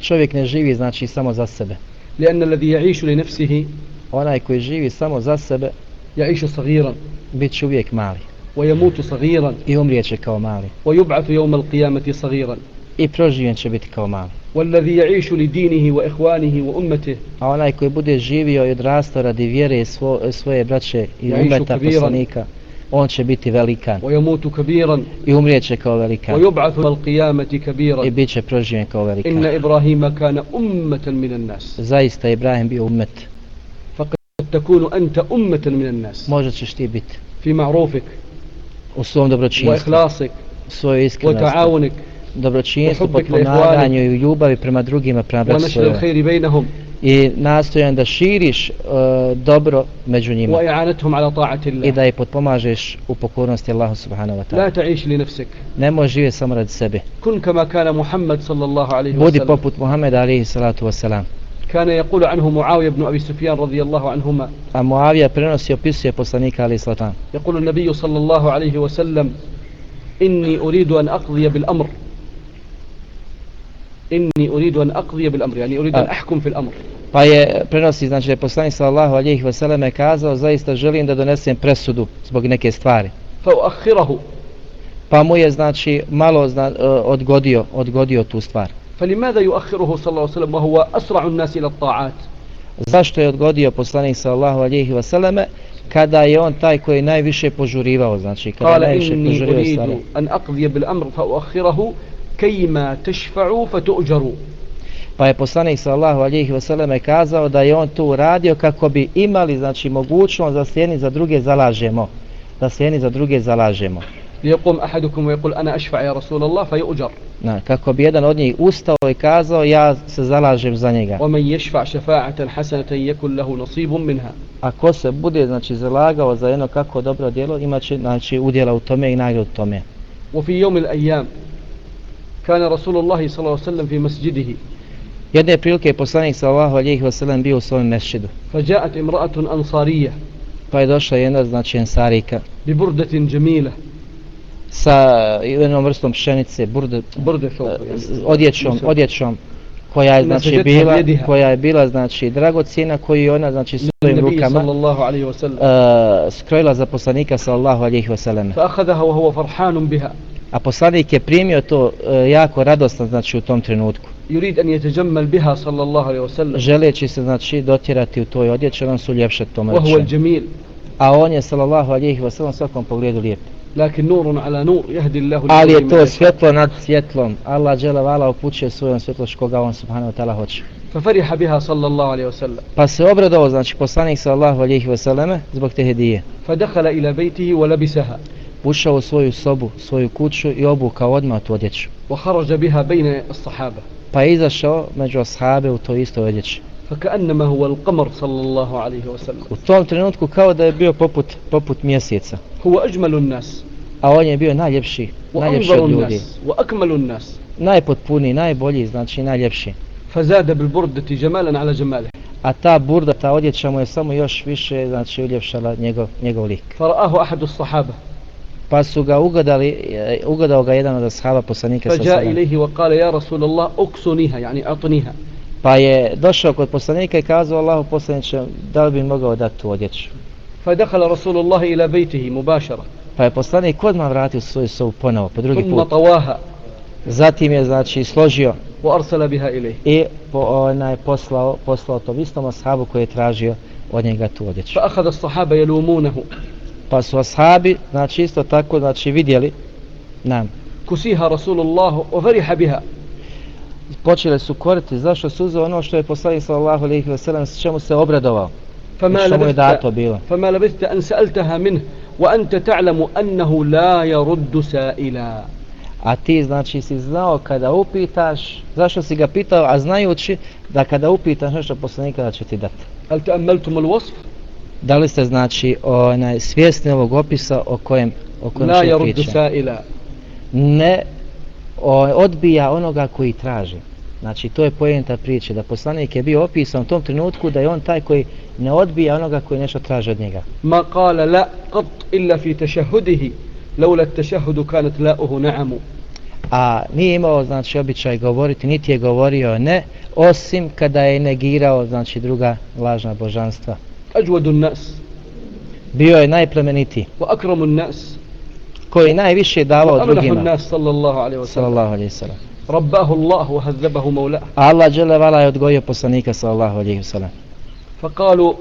Čovjek ne živi znači samo za sebe. لأن الذي يعيش لنفسه Onaj koji živi samo za sebe, يعيش صغيرا bit će uvijek mali. ويموت صغيرا I umrijeće kao mali. ويبعث يوم القيامة صغيرا I proživen će biti kao mali. والذي يعيش لدينه وإخوانه وأمته A onaj koji bude živio i odrastao radi vjere svo, svoje braće i Ja išu umeta kabiran. poslanika, on će biti velikan ويموت كبيرا i umrijeće kao velikan ويبعث يوم القيامة i كبيرا bit će proživen kao إن velikan. إبراهيم كان أمة من الناس Zaista je Ibrahim bio umet. قد تكون أنت أمة من الناس Možda ćeš ti biti في معروفك u svom dobročinstvu, svojoj iskrenosti, dobročinstvu, potpomaganju i ljubavi prema drugima, prema braća i nastojan da širiš uh, dobro među njima. I da je potpomažeš u pokornosti Allahu subhanahu wa ta'ala. Ne može živjeti samo radi sebe. Kun kama kana muhammad sallallahu alejhi wasallam budi poput Muhammeda alihi salatu wa salam كان يقول عنه معاوية بن أبي سفيان رضي الله عنهما A Muavija prenosi i opisuje poslanika alaihi salatu wasalam. يقول النبي صلى الله عليه وسلم إني أريد أن أقضي بالأمر إني أريد أن أقضي بالأمر يعني أريد أن آه. أحكم في الأمر Pa je prenosi, znači da je poslanik sallallahu alejhi ve selleme kazao zaista želim da donesem presudu zbog neke stvari. فأؤخره Pa mu je znači malo zna, e, odgodio, odgodio tu stvar. فلماذا يؤخره صلى الله عليه وسلم وهو أسرع الناس إلى الطاعات Zašto je odgodio poslanik sallallahu alejhi ve selleme kada je on taj koji je najviše požurivao, znači kada je قال najviše إني požurivao أريد stvari. أن أقضي بالأمر فأؤخره كيما تشفعوا فتؤجروا Pa je poslanik sallallahu alejhi ve selleme kazao da je on to uradio kako bi imali znači mogućnost da se jedni za druge zalažemo. da se jedni za druge zalažemo. ليقوم أحدكم ويقول أنا أشفع يا رسول الله فيؤجر Na, kako bi jedan od njih ustao i kazao ja se zalažem za njega. ومن يشفع شفاعة حسنة يكن له نصيب منها A ko se bude znači zalagao za jedno kako dobro djelo, imaće znači udjela u tome i nagradu u tome. وفي يوم الأيام كان رسول الله صلى الله عليه وسلم في مسجده Jedne prilike je poslanik sallallahu alejhi ve sellem bio u svom mešhidu. فجاءت امرأة أنصارية Pa je došla jedna znači ensarika ببردة جميلة sa jednom vrstom pšenice, burde, burde odjećom, odjećom koja je znači bila koja je bila znači dragocjena koju ona znači svojim rukama sallallahu alejhi ve sellem uh, skrojila za poslanika sallallahu alejhi ve sellem fa akhadaha wa huwa farhan biha. A poslanik je primio to uh, jako radostno znači u tom trenutku. Yurid an yatajammal biha sallallahu alejhi ve sellem želeći se znači dotirati u toj odjeći on su ljepše tome a on je sallallahu alejhi ve sellem svakom pogledu lijepi Lakin nurun ala nur jehdi Allah. Ali je to svjetlo nad svjetlom. Allah dželle vala upućuje svojom svjetlošću koga on subhanahu wa taala hoće. Fa fariha biha sallallahu alejhi ve sellem. Pa se obradovao znači poslanik sallallahu alejhi ve selleme zbog te hedije. Fa dakhala ila baytihi wa labisaha. Ušao u svoju sobu, svoju kuću i obukao odmah tu odjeću. Wa kharaja biha bayna as-sahaba. Pa izašao među ashabe u to isto odjeći. فكأنما هو القمر صلى الله عليه وسلم U tom trenutku kao da je bio poput, poput mjeseca. هو أجمل الناس A on je bio najljepši, najljepši od ljudi. الناس وأكمل الناس Najpotpuniji, najbolji, znači najljepši. فزاد بالبردة جمالا على جماله A ta burda, ta odjeća mu je samo još više znači uljepšala njegov, njegov lik. فرآه أحد الصحابة Pa su ga ugadali, e, ugadao ga jedan od ashaba poslanika sa فجاء إليه وقال يا رسول الله أكسنيها يعني أعطنيها Pa je došao kod poslanika i kazao Allahu poslaniče, da li bi mogao dati tu odjeću? Fa je dehala Rasulullah ila baytihi mubashara. Pa je poslanik odmah vratio svoju sobu ponovo, po drugi put. Zatim je znači složio wa arsala biha ilay. I po, onaj poslao poslao to istom ashabu koji je tražio od njega tu odjeću. Fa akhadha ashabu yalumunahu. Pa su ashabi znači isto tako znači vidjeli nam. Kusiha Rasulullah wa fariha biha Počeli su koriti zašto su uzeo ono što je poslanik sallallahu alejhi ve sellem s čemu se obradovao. I فما što mu je dato لبثت, bilo. فما لبثت أن سألتها منه وأنت تعلم أنه لا يرد سائلا A ti znači si znao kada upitaš, zašto si ga pitao, a znajući da kada upitaš nešto poslanika da će ti dati. هل تأملتم الوصف Da li ste znači onaj svjesni ovog opisa o kojem o kojem لا se يرد priča? سائلا Ne o, odbija onoga koji traži. Znači, to je pojenta priče, da poslanik je bio opisan u tom trenutku da je on taj koji ne odbija onoga koji nešto traži od njega. Ma kala la qat illa fi tešahudihi, laula tešahudu kanat la'uhu na'amu. A nije imao, znači, običaj govoriti, niti je govorio ne, osim kada je negirao, znači, druga lažna božanstva. Ađuadun nas. Bio je najplemenitiji. Wa akramun nas koji najviše davao drugima. Sallallahu alaihi wa sallallahu alaihi ve sallam. Rabbahu Allahu hazzabahu maula. Allah dželle vala je odgojio poslanika sallallahu alaihi ve sallam. Fakalu,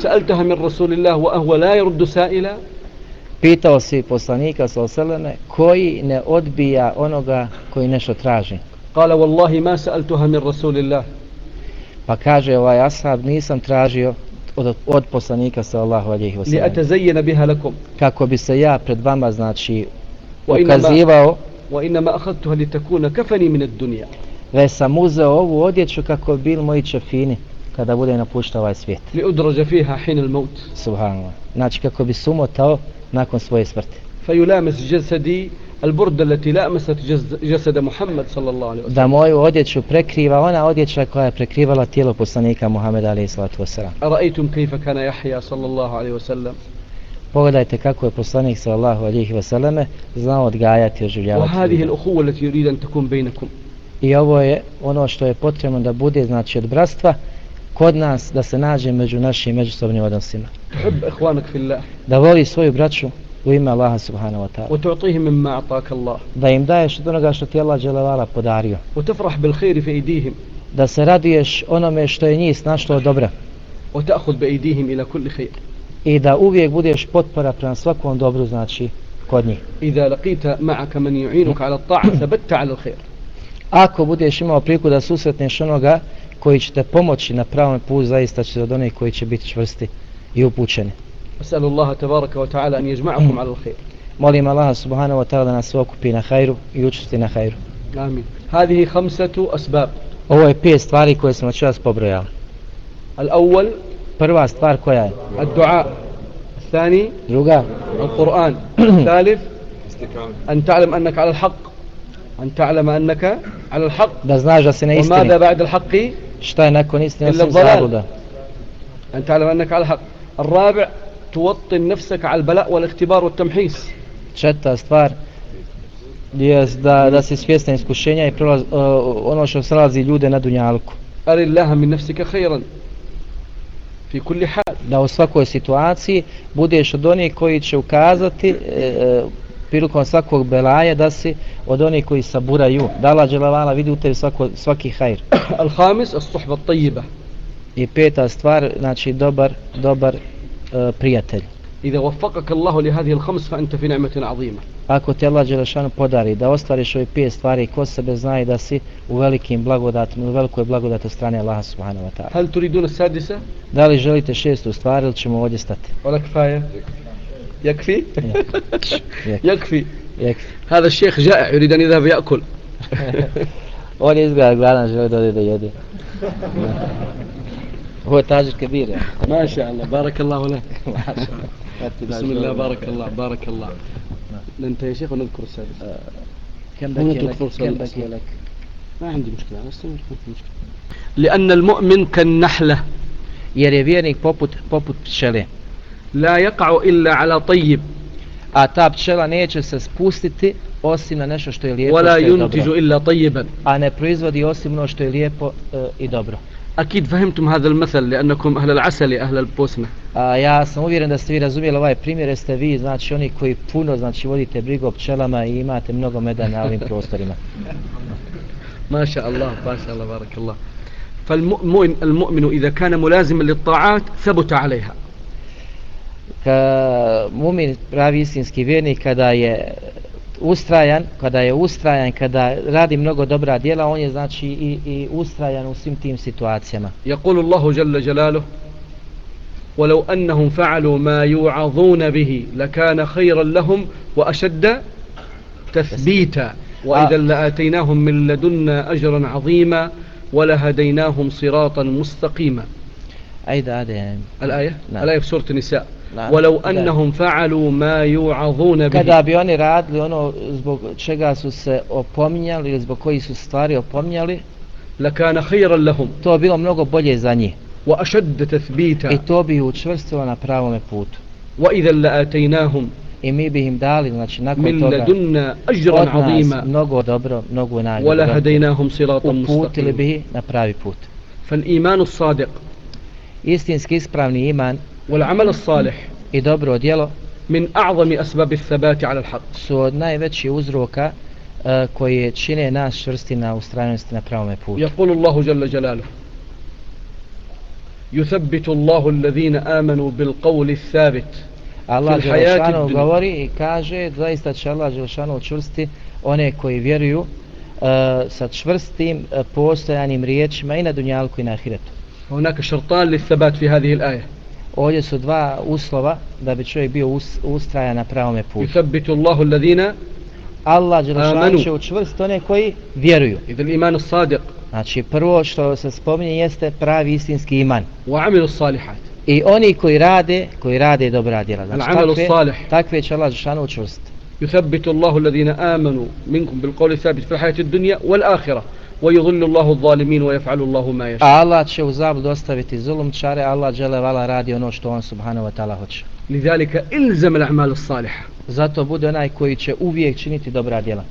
sa'altaha min rasulillahi wa huwa la yurd sa'ila? Pitao si poslanika sallallahu alaihi wa koji ne odbija onoga koji nešto traži. Qala wallahi, ma sa'altaha min rasulillah. Pa kaže ovaj ashab, nisam tražio od, od poslanika sallahu alihi wasallam. Kako bi se ja pred vama, znači, ukazivao وإنما أخذتها لتكون كفني من الدنيا. رسم uzeo ovu odjeću kako bi bil moji čefini kada bude napuštao ovaj svijet. Li udrž فيها al-maut. Subhanallah. Znači kako bi sumotao nakon svoje smrti. فيلامس جسدي البردة التي لامست جز- جسد محمد صلى الله عليه وسلم Da moju odjeću prekriva ona odjeća koja je prekrivala tijelo poslanika Muhameda alaihi salatu wasalam. أرأيتم كيف كان يحيى صلى الله عليه وسلم Pogledajte kako je poslanik sallallahu alaihi wasalame znao odgajati i oživljavati. وهذه ljude. الأخوة التي يريد أن تكون بينكم I ovo je ono što je potrebno da bude znači od bratstva kod nas da se nađe među našim međusobnim odnosima. تحب إخوانك في الله Da voli svoju braću u ime Allaha subhanahu wa ta'ala. وتعطيهم مما أعطاك الله Da im daješ od onoga što ti je Allah dželevala podario. وتفرح بالخير في أيديهم Da se raduješ onome što je njih snašlo od dobra. وتأخذ بأيديهم إلى كل خير I da uvijek budeš potpora prema svakom dobru znači kod njih. إذا لقيت معك من يعينك على الطاعة ثبت على الخير Ako budeš imao priliku da susretneš onoga koji će te pomoći na pravom putu, zaista će od onih koji će biti čvrsti i upućeni. أسأل الله تبارك وتعالى أن يجمعكم على الخير Molim Allaha subhanahu wa ta'ala da nas sve okupi na hajru i učesti na hajru. آمين هذه خمسة أسباب Ovo je pet stvari koje smo čas pobrojali. الأول Prva stvar koja je? الدعاء الثاني Druga? القرآن الثالث أن تعلم أنك على الحق أن تعلم أنك على الحق Da znaš da ne وماذا istini. بعد الحق Šta je nakon istine Illa osim zabluda? أن تعلم أنك على الحق الرابع tuvatin nefsek al bala wal ihtibar wal tamhis. Četa stvar je da, da se svjesna iskušenja i prolaz, uh, ono što srazi ljude na dunjalku. Ali laha min nefseka khairan. Fi kulli hal. Da u svakoj situaciji budeš od onih koji će ukazati uh, prilikom svakog belaja da si od onih koji saburaju. Da Allah dželavala vidi u tebi svako, svaki hajr. Al hamis as suhba tajiba. I peta stvar, znači dobar, dobar E, prijatelj. Iza wafakaka Allahu li hadhihi al-khams fa anta fi ni'matin 'azima. Ako te Allah dželešan podari da ostvariš ove pet stvari ko sebe zna da si u velikim blagodatima, u velikoj blagodati strane Allaha subhanahu wa ta'ala. Hal turiduna sadisa? Da li želite šestu stvar ili ćemo ovdje stati? Ola kfaya. Yakfi? Yakfi. Yakfi. Hada šejh ja'i yurid an yadhhab ya'kul. Oni izgleda gladan, želi da ode da jede. Je tađir kabir, ja. ما شاء الله. بارك الله لك. بسم الله. بارك الله. بارك الله. ننتهي يا شيخ ونذكر السادسة كم هنا بكي لك؟ كم. بكي لك؟ ما عندي مشكلة. أنا استمر مشكلة. لأن المؤمن كالنحلة. Jer je vjernik poput, poput pčele. لا يقع إلا على طيب. A ta pčela neće se spustiti osim na nešto što je lijepo, ولا što je ينتج dobro. إلا طيبا. A ne proizvodi osim ono što je lijepo e, i dobro. أكيد فهمتم هذا المثل لأنكم أهل العسل أهل البوسنة A ja sam uvjeren da ste vi razumijeli ovaj primjer, jer ste vi, znači oni koji puno, znači vodite brigu o pčelama i imate mnogo meda na ovim prostorima. ما شاء الله ما شاء الله بارك الله فالمؤمن المؤمن إذا كان ملازما للطاعات ثبت عليها Ka mumin, pravi istinski vjernik, kada je ustrajan, kada je ustrajan, kada radi mnogo dobra djela, on je znači i, i ustrajan u svim tim situacijama. يقول الله جل جلاله ولو أنهم فعلوا ما يوعظون به لكان خيرا لهم وأشد تثبيتا وإذا لآتيناهم من لدنا أجرا عظيما ولهديناهم صراطا مستقيما Ajde, ajde. الآية نعم. الآية في سورة النساء ولو انهم فعلوا ما يعظون به kada bi oni radili ono zbog čega su se opominjali ili zbog koji su stvari opominjali lakana khayran lahum. to bi bilo mnogo bolje za njih. Wa ashadd tathbita. I to bi učvrstilo na pravom putu. Wa idhan la'ataynahum i mi bi im dali znači nakon toga ladunna ajran azima. mnogo dobro mnogo nagrade wala hadaynahum siratan mustaqim. Bi na pravi put. Fal iman as-sadiq istinski ispravni iman والعمل الصالح i dobro djelo من أعظم أسباب الثبات على الحق su od najvećih uzroka uh, koje čine nas čvrsti na ustrajnosti na pravome putu. يقول الله جل جلاله يثبت الله الذين آمنوا بالقول الثابت Allah fil hayati Đelešanu dunya. govori i kaže zaista će Allah Đelešanu učvrsti one koji vjeruju uh, sa čvrstim uh, postojanim riječima i na dunjalku i na ahiretu. هناك شرطان للثبات في هذه الآية Ovdje su dva uslova da bi čovjek bio us, ustrajan na pravome putu. يثبت الله الذين Allah Đelešanu Amanu. će učvrstiti one koji vjeruju. إذا الإيمان الصادق Znači prvo što se spominje jeste pravi istinski iman. وعمل الصالحات I oni koji rade, koji rade dobra djela. Znači العمل takve, الصالح takve će Allah Đelešanu učvrstiti. يثبت الله الذين آمنوا منكم بالقول الثابت في الحياة الدنيا والآخرة ويضل الله الظالمين ويفعل الله ما يشاء Allah će u zabludu ostaviti zulumčare, Allah džele vala radi ono što on subhanahu wa ta'ala hoće. لذلك إلزم الأعمال الصالحة Zato bude onaj koji će uvijek činiti dobra djela.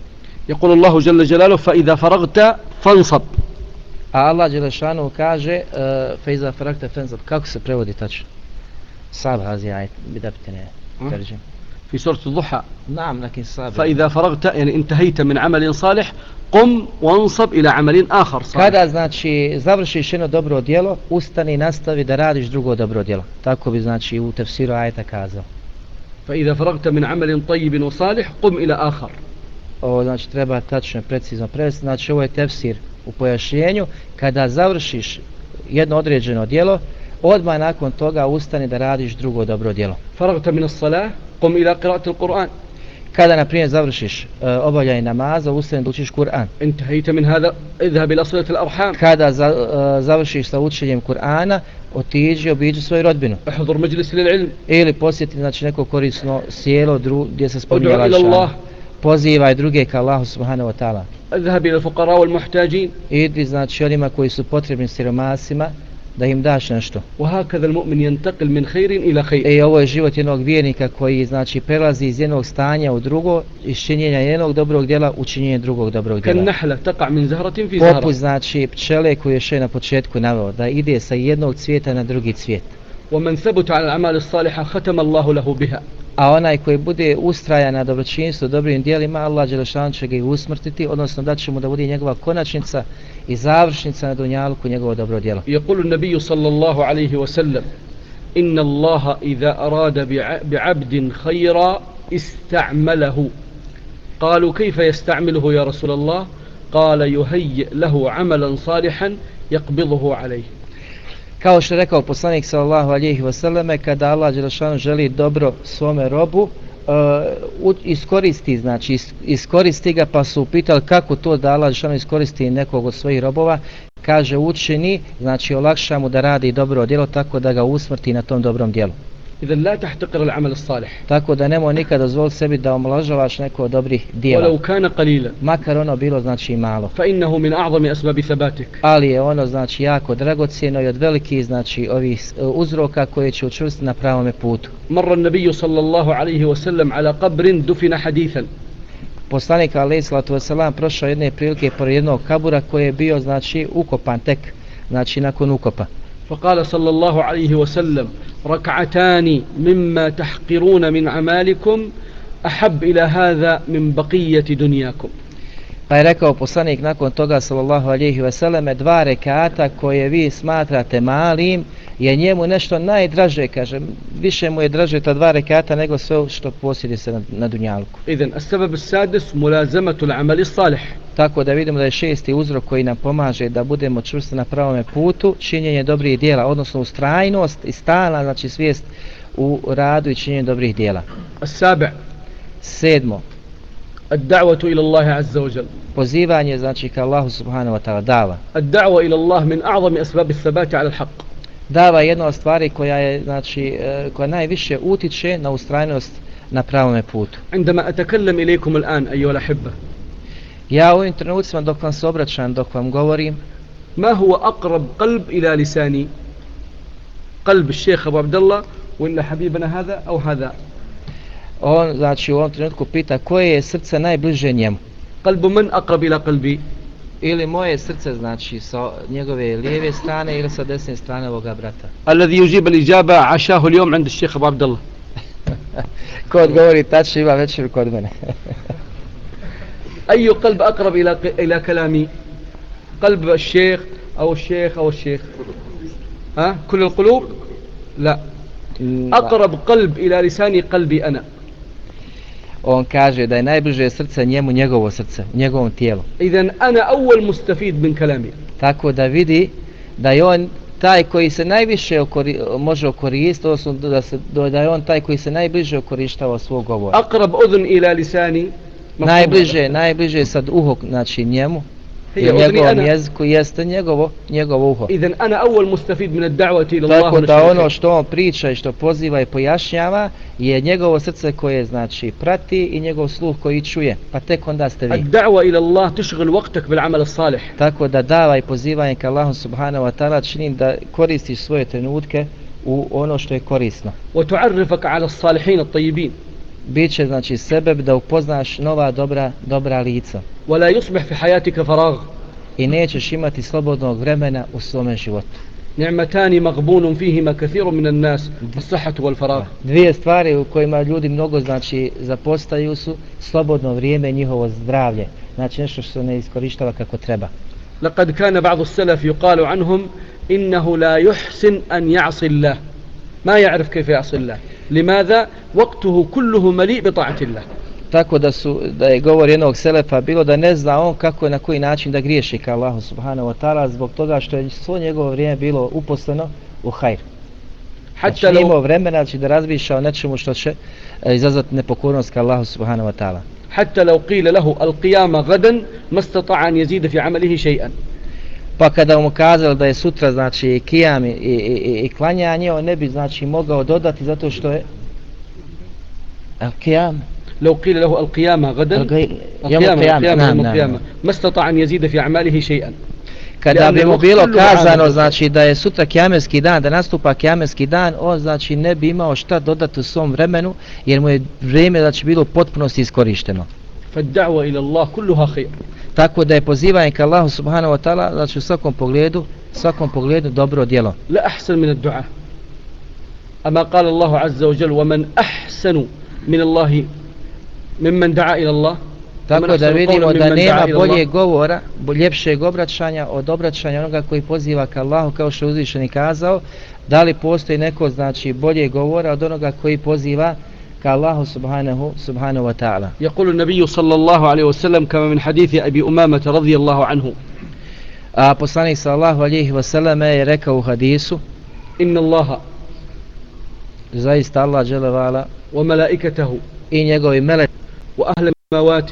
يقول الله جل جلاله فإذا فرغت فانصب A Allah Đelešanu kaže uh, Fejza frakta fenzab, kako se prevodi tačno? Sab hazi ajt, bidaptine, terđim. في سورة الضحى Naam, lakin sab. فإذا فرغت يعني انتهيت من عمل صالح قم وانصب إلى عمل آخر صالح Kada znači završiš jedno dobro djelo, ustani i nastavi da radiš drugo dobro djelo. Tako bi znači u tefsiru ajta kazao. فإذا فرغت من عمل طيب وصالح قم إلى آخر Ovo znači treba tačno i precizno prevesti. Znači ovo je tefsir u pojašnjenju. Kada završiš jedno određeno djelo, odmah nakon toga ustani da radiš drugo dobro djelo. فرغت من الصلاة قم إلى قراءة القرآن kada na primjer završiš uh, obavljanje namaza da učiš Kur'an. Intahita min hada idhhab ila salat al-arham. Kada za, uh, završiš sa učenjem Kur'ana otiđi obiđi svoju rodbinu. Hudur majlis lil-ilm ili posjeti znači neko korisno sjelo dru gdje se spominje Allah. Pozivaj druge ka Allahu subhanahu wa ta'ala. Idhhab ila fuqara wal-muhtajin idi znači onima koji su potrebni siromasima da im daš nešto. وهكذا المؤمن ينتقل من خير إلى خير E ovo je život jednog vjernika koji znači prelazi iz jednog stanja u drugo, iz činjenja jednog dobrog djela u činjenje drugog dobrog djela. كالنحلة تقع من زهرة في زهرة Poput znači pčele koju je še na početku naveo, da ide sa jednog cvijeta na drugi cvijet. ومن ثبت على الأعمال الصالحة ختم الله له بها A onaj koji bude ustraja na dobročinstvu, dobrim djelima, Allah Đelešan će ga i usmrtiti, odnosno da će mu da bude njegova konačnica i završnica na dunjalku njegovo dobro djelo. يقول النبي صلى الله عليه وسلم إن الله إذا أراد بع- بعبد خيرا استعمله قالوا كيف يستعمله يا رسول الله قال يهيئ له عملا صالحا يقبضه عليه Kao što je rekao poslanik sallallahu alihi wasallame, kada Allah Đelešanu želi dobro svome robu, uh, iskoristi, znači iskoristi ga, pa su upitali kako to da Allah Žešanu iskoristi nekog od svojih robova, kaže učini, znači olakša mu da radi dobro djelo tako da ga usmrti na tom dobrom djelu idha la tahtaqir al-amal as-salih. Tako da nemo nikad dozvol sebi da omlažavaš neko od dobrih djela. Wala kana qalila. Makar ono bilo znači malo. Fa innahu min a'zami asbab thabatik. Ali je ono znači jako dragocjeno i od veliki znači ovih e, uzroka koje će učvrstiti na pravom putu. Marra an-nabiy sallallahu alayhi wa sallam ala qabrin dufina hadithan. Poslanik alejhi salatu vesselam prošao jedne prilike pored jednog kabura koji je bio znači ukopan tek znači nakon ukopa. فقال صلى الله عليه وسلم ركعتان مما تحقرون من أعمالكم أحب إلى هذا من بقية دنياكم Pa je rekao poslanik nakon toga sallallahu alihi wasallam dva rekata koje vi smatrate malim je njemu nešto najdraže, kaže, više mu je draže ta dva rekata nego sve što posjedi se na, na dunjalku. إذن السبب السادس ملازمة العمل الصالح Tako da vidimo da je šesti uzrok koji nam pomaže da budemo čvrsti na pravome putu, činjenje dobrih dijela, odnosno ustrajnost i stalna, znači svijest u radu i činjenju dobrih dijela. السابع Sedmo, الدعوة إلى الله عز وجل pozivanje znači ka Allahu subhanahu wa ta'ala dava. الدعوة إلى الله من أعظم أسباب الثبات على الحق Dava je jedna od stvari koja je znači e, koja najviše utiče na ustrajnost na pravome putu. عندما أتكلم إليكم الآن أيها الأحبة Ja u ovim trenucima dok vam se obraćam, dok vam govorim, ما هو أقرب قلب إلى لساني قلب الشيخ أبو عبد الله ولا حبيبنا هذا أو هذا on znači u ovom trenutku pita koje je srce najbliže njemu. قلب من أقرب إلى قلبي Ili moje srce znači sa njegove lijeve strane ili sa desne strane ovoga brata. الذي يجيب الإجابة عشاه اليوم عند الشيخ أبو عبد الله Ko odgovori tačno ima večer kod mene. أي قلب أقرب إلى إلى كلامي قلب الشيخ أو الشيخ أو الشيخ ها كل القلوب لا أقرب قلب إلى لساني قلبي أنا On kaže da je najbliže srce njemu njegovo srce, njegovom tijelu. إذا أنا أول مستفيد من كلامي Tako da vidi da je on taj koji se najviše okori, može okoristiti, odnosno da, se, da je on taj koji se najbliže okorištava svog govora. أذن إلى لساني مفهوم najbliže, najbliže sad uho, znači njemu, i njegovom jeziku, jeste njegovo, njegovo uho. Idan ana awal mustafid min ad-da'wati ila Allah. Tako da ono što on priča i što poziva i pojašnjava je njegovo srce koje znači prati i njegov sluh koji čuje, pa tek onda ste vi. Ad-da'wa ila Allah tishghal waqtak bil 'amal as-salih. Tako da davaj pozivanje ka Allahu subhanahu wa ta'ala čini da koristiš svoje trenutke u ono što je korisno. وتعرفك على at-tayyibin biće znači sebeb da upoznaš nova dobra dobra lica. Wala yusbih fi hayatika faragh. I nećeš imati slobodnog vremena u svom životu. Ni'matani maghbunun fihima kathirun minan nas, as-sihhatu wal faragh. Dvije stvari u kojima ljudi mnogo znači zapostaju su slobodno vrijeme i njihovo zdravlje. Znači nešto što ne iskorištava kako treba. Laqad kana ba'd as-salaf yuqalu anhum innahu la yuhsin an ya'si Allah. ما يعرف كيف يعصي الله لماذا؟ وقته كله مليء بطاعة الله Tako da su da je govor jednog selefa bilo da ne zna on kako je na koji način da griješi ka Allahu subhanahu wa ta'ala zbog toga što je svo njegovo vrijeme bilo uposleno u hajr. Znači حتى nije imao لو vremena znači, da razmišlja o nečemu što će e, izazvati nepokornost ka Allahu subhanahu wa ta'ala. حتى لو قيل له القيامة غدا ما استطاع أن يزيد في عمله شيئا Pa kada mu kazali da je sutra znači kijam i, i, i, i klanjanje, on ne bi znači mogao dodati zato što je el kijam, لو قيل له القيامة غدا jom القيامة kijam, القيامة nam, يوم nam, القيامة ما استطاع أن يزيد في أعماله شيئا Kada bi mu Li'anna bilo kullu kazano amal- znači da je sutra kijametski dan, da nastupa kijametski dan, on znači ne bi imao šta dodati u svom vremenu, jer mu je vrijeme znači bilo u potpunosti iskorišteno. فالدعوة إلى الله كلها خير tako da je pozivanje ka Allahu subhanahu wa taala znači u svakom pogledu svakom pogledu dobro djelo. La ahsan min ad-du'a. Ama qala Allahu azza wa jalla wa man ahsanu min Allahi mimman da'a ila Allah. Tako da vidimo da nema bolje govora ljepšeg obraćanja od obraćanja onoga koji poziva ka Allahu kao što je uzvišeni kazao. Da li postoji neko znači bolje govora od onoga koji poziva كالله سبحانه سبحانه وتعالى. يقول النبي صلى الله عليه وسلم كما من حديث أبي أمامة رضي الله عنه. أبصاني صلى الله عليه وسلم يركو حديث إن الله زيست الله جل وعلا وملائكته إن يقوي ملك وأهل الموات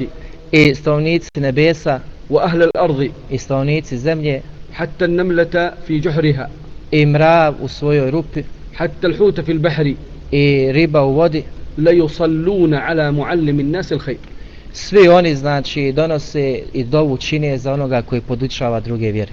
استونيت نبيسة وأهل الأرض استونيت الزمن حتى النملة في جحرها إمراء وصوي رب حتى الحوت في البحر إي ربا وودي ليصلون على معلم الناس الخير svi oni znači donose i dovu čine za onoga koji podučava druge vjere.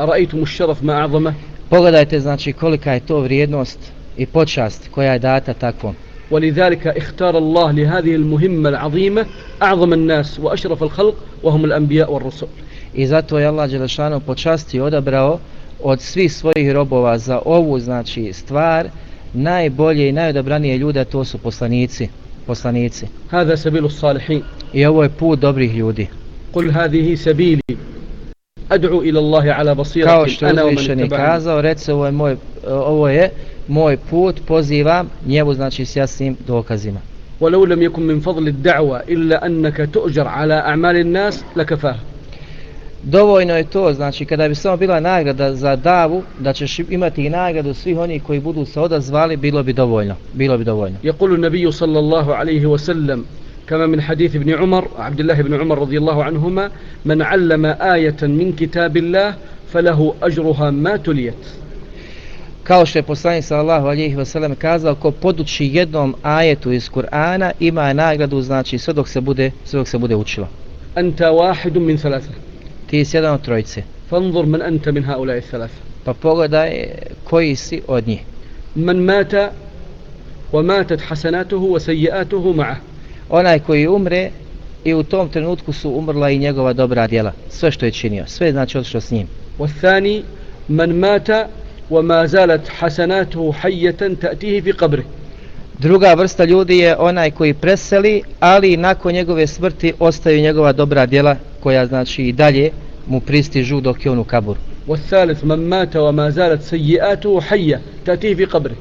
أرأيتم الشرف ما أعظمه Pogledajte znači kolika je to vrijednost i počast koja je data takvom. ولذلك اختار الله لهذه المهمة العظيمة أعظم الناس وأشرف الخلق وهم الأنبياء والرسل I zato je Allah Đelešanu počasti odabrao od svih svojih robova za ovu znači stvar najbolje i najodabranije ljude a to su poslanici. Poslanici. هذا سبيل الصالحين I ovo je put dobrih ljudi. قل هذه سبيلي أدعو إلى الله على بصيرة Kao što je أنا ومن uzvišeni اتبعني kazao, reci ovo je moj, ovo je moj put, pozivam njemu znači s jasnim dokazima. ولو لم يكن من فضل الدعوة إلا أنك تؤجر على أعمال الناس لكفاه Dovoljno je to, znači kada bi samo bila nagrada za davu, da ćeš imati i nagradu svih onih koji budu se odazvali, bilo bi dovoljno. Bilo bi dovoljno. النبي صلى الله عليه وسلم كما من حديث ابن عمر عبد الله بن عمر رضي الله عنهما من علم آية من كتاب الله فله أجرها ما تليت Kao što je poslanik sallallahu alejhi ve sellem kazao, ko poduči jednom ajetu iz Kur'ana, ima nagradu, znači sve dok se bude, sve dok se bude učilo. أنت واحد من ثلاثة Ti si jedan od trojice. فانظر من أنت من هؤلاء الثلاثة Pa pogledaj koji si od njih. من مات وماتت حسناته وسيئاته معه Onaj koji umre i u tom trenutku su umrla i njegova dobra djela. Sve što je činio. Sve je znači otišlo s njim. والثاني من مات وما زالت حسناته حية تأتيه في قبره Druga vrsta ljudi je onaj koji preseli, ali nakon njegove smrti ostaju njegova dobra djela koja znači i dalje mu pristižu dok je on u kaburu. والثالث من مات وما زالت سيئاته حية تأتيه في قبره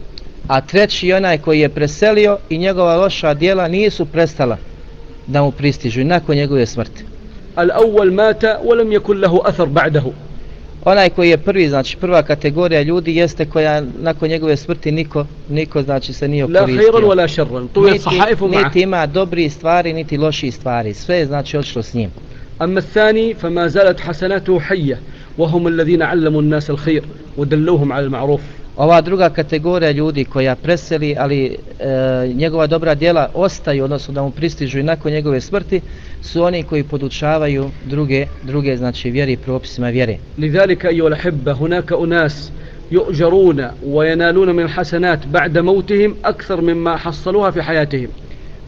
A treći je onaj koji je preselio i njegova loša djela nisu prestala da mu pristižu i nakon njegove smrti. الأول مات ولم يكن له أثر بعده Onaj koji je prvi, znači prva kategorija ljudi jeste koja nakon njegove smrti niko, niko znači se nije لا okoristio. خيرا ولا شرا طويت Niti, صحائفه معه niti ima dobri stvari, niti loši stvari. Sve je znači otišlo s njim. أما الثاني فما زالت حسناته حية وهم الذين علموا الناس الخير ودلوهم على المعروف Ova druga kategorija ljudi koja preseli, ali e, njegova dobra djela ostaju, odnosno da mu pristižu i nakon njegove smrti, su oni koji podučavaju druge, druge znači vjeri i propisima vjere. لذلك أيها الأحبة هناك أناس يؤجرون وينالون من الحسنات بعد موتهم أكثر مما حصلوها في حياتهم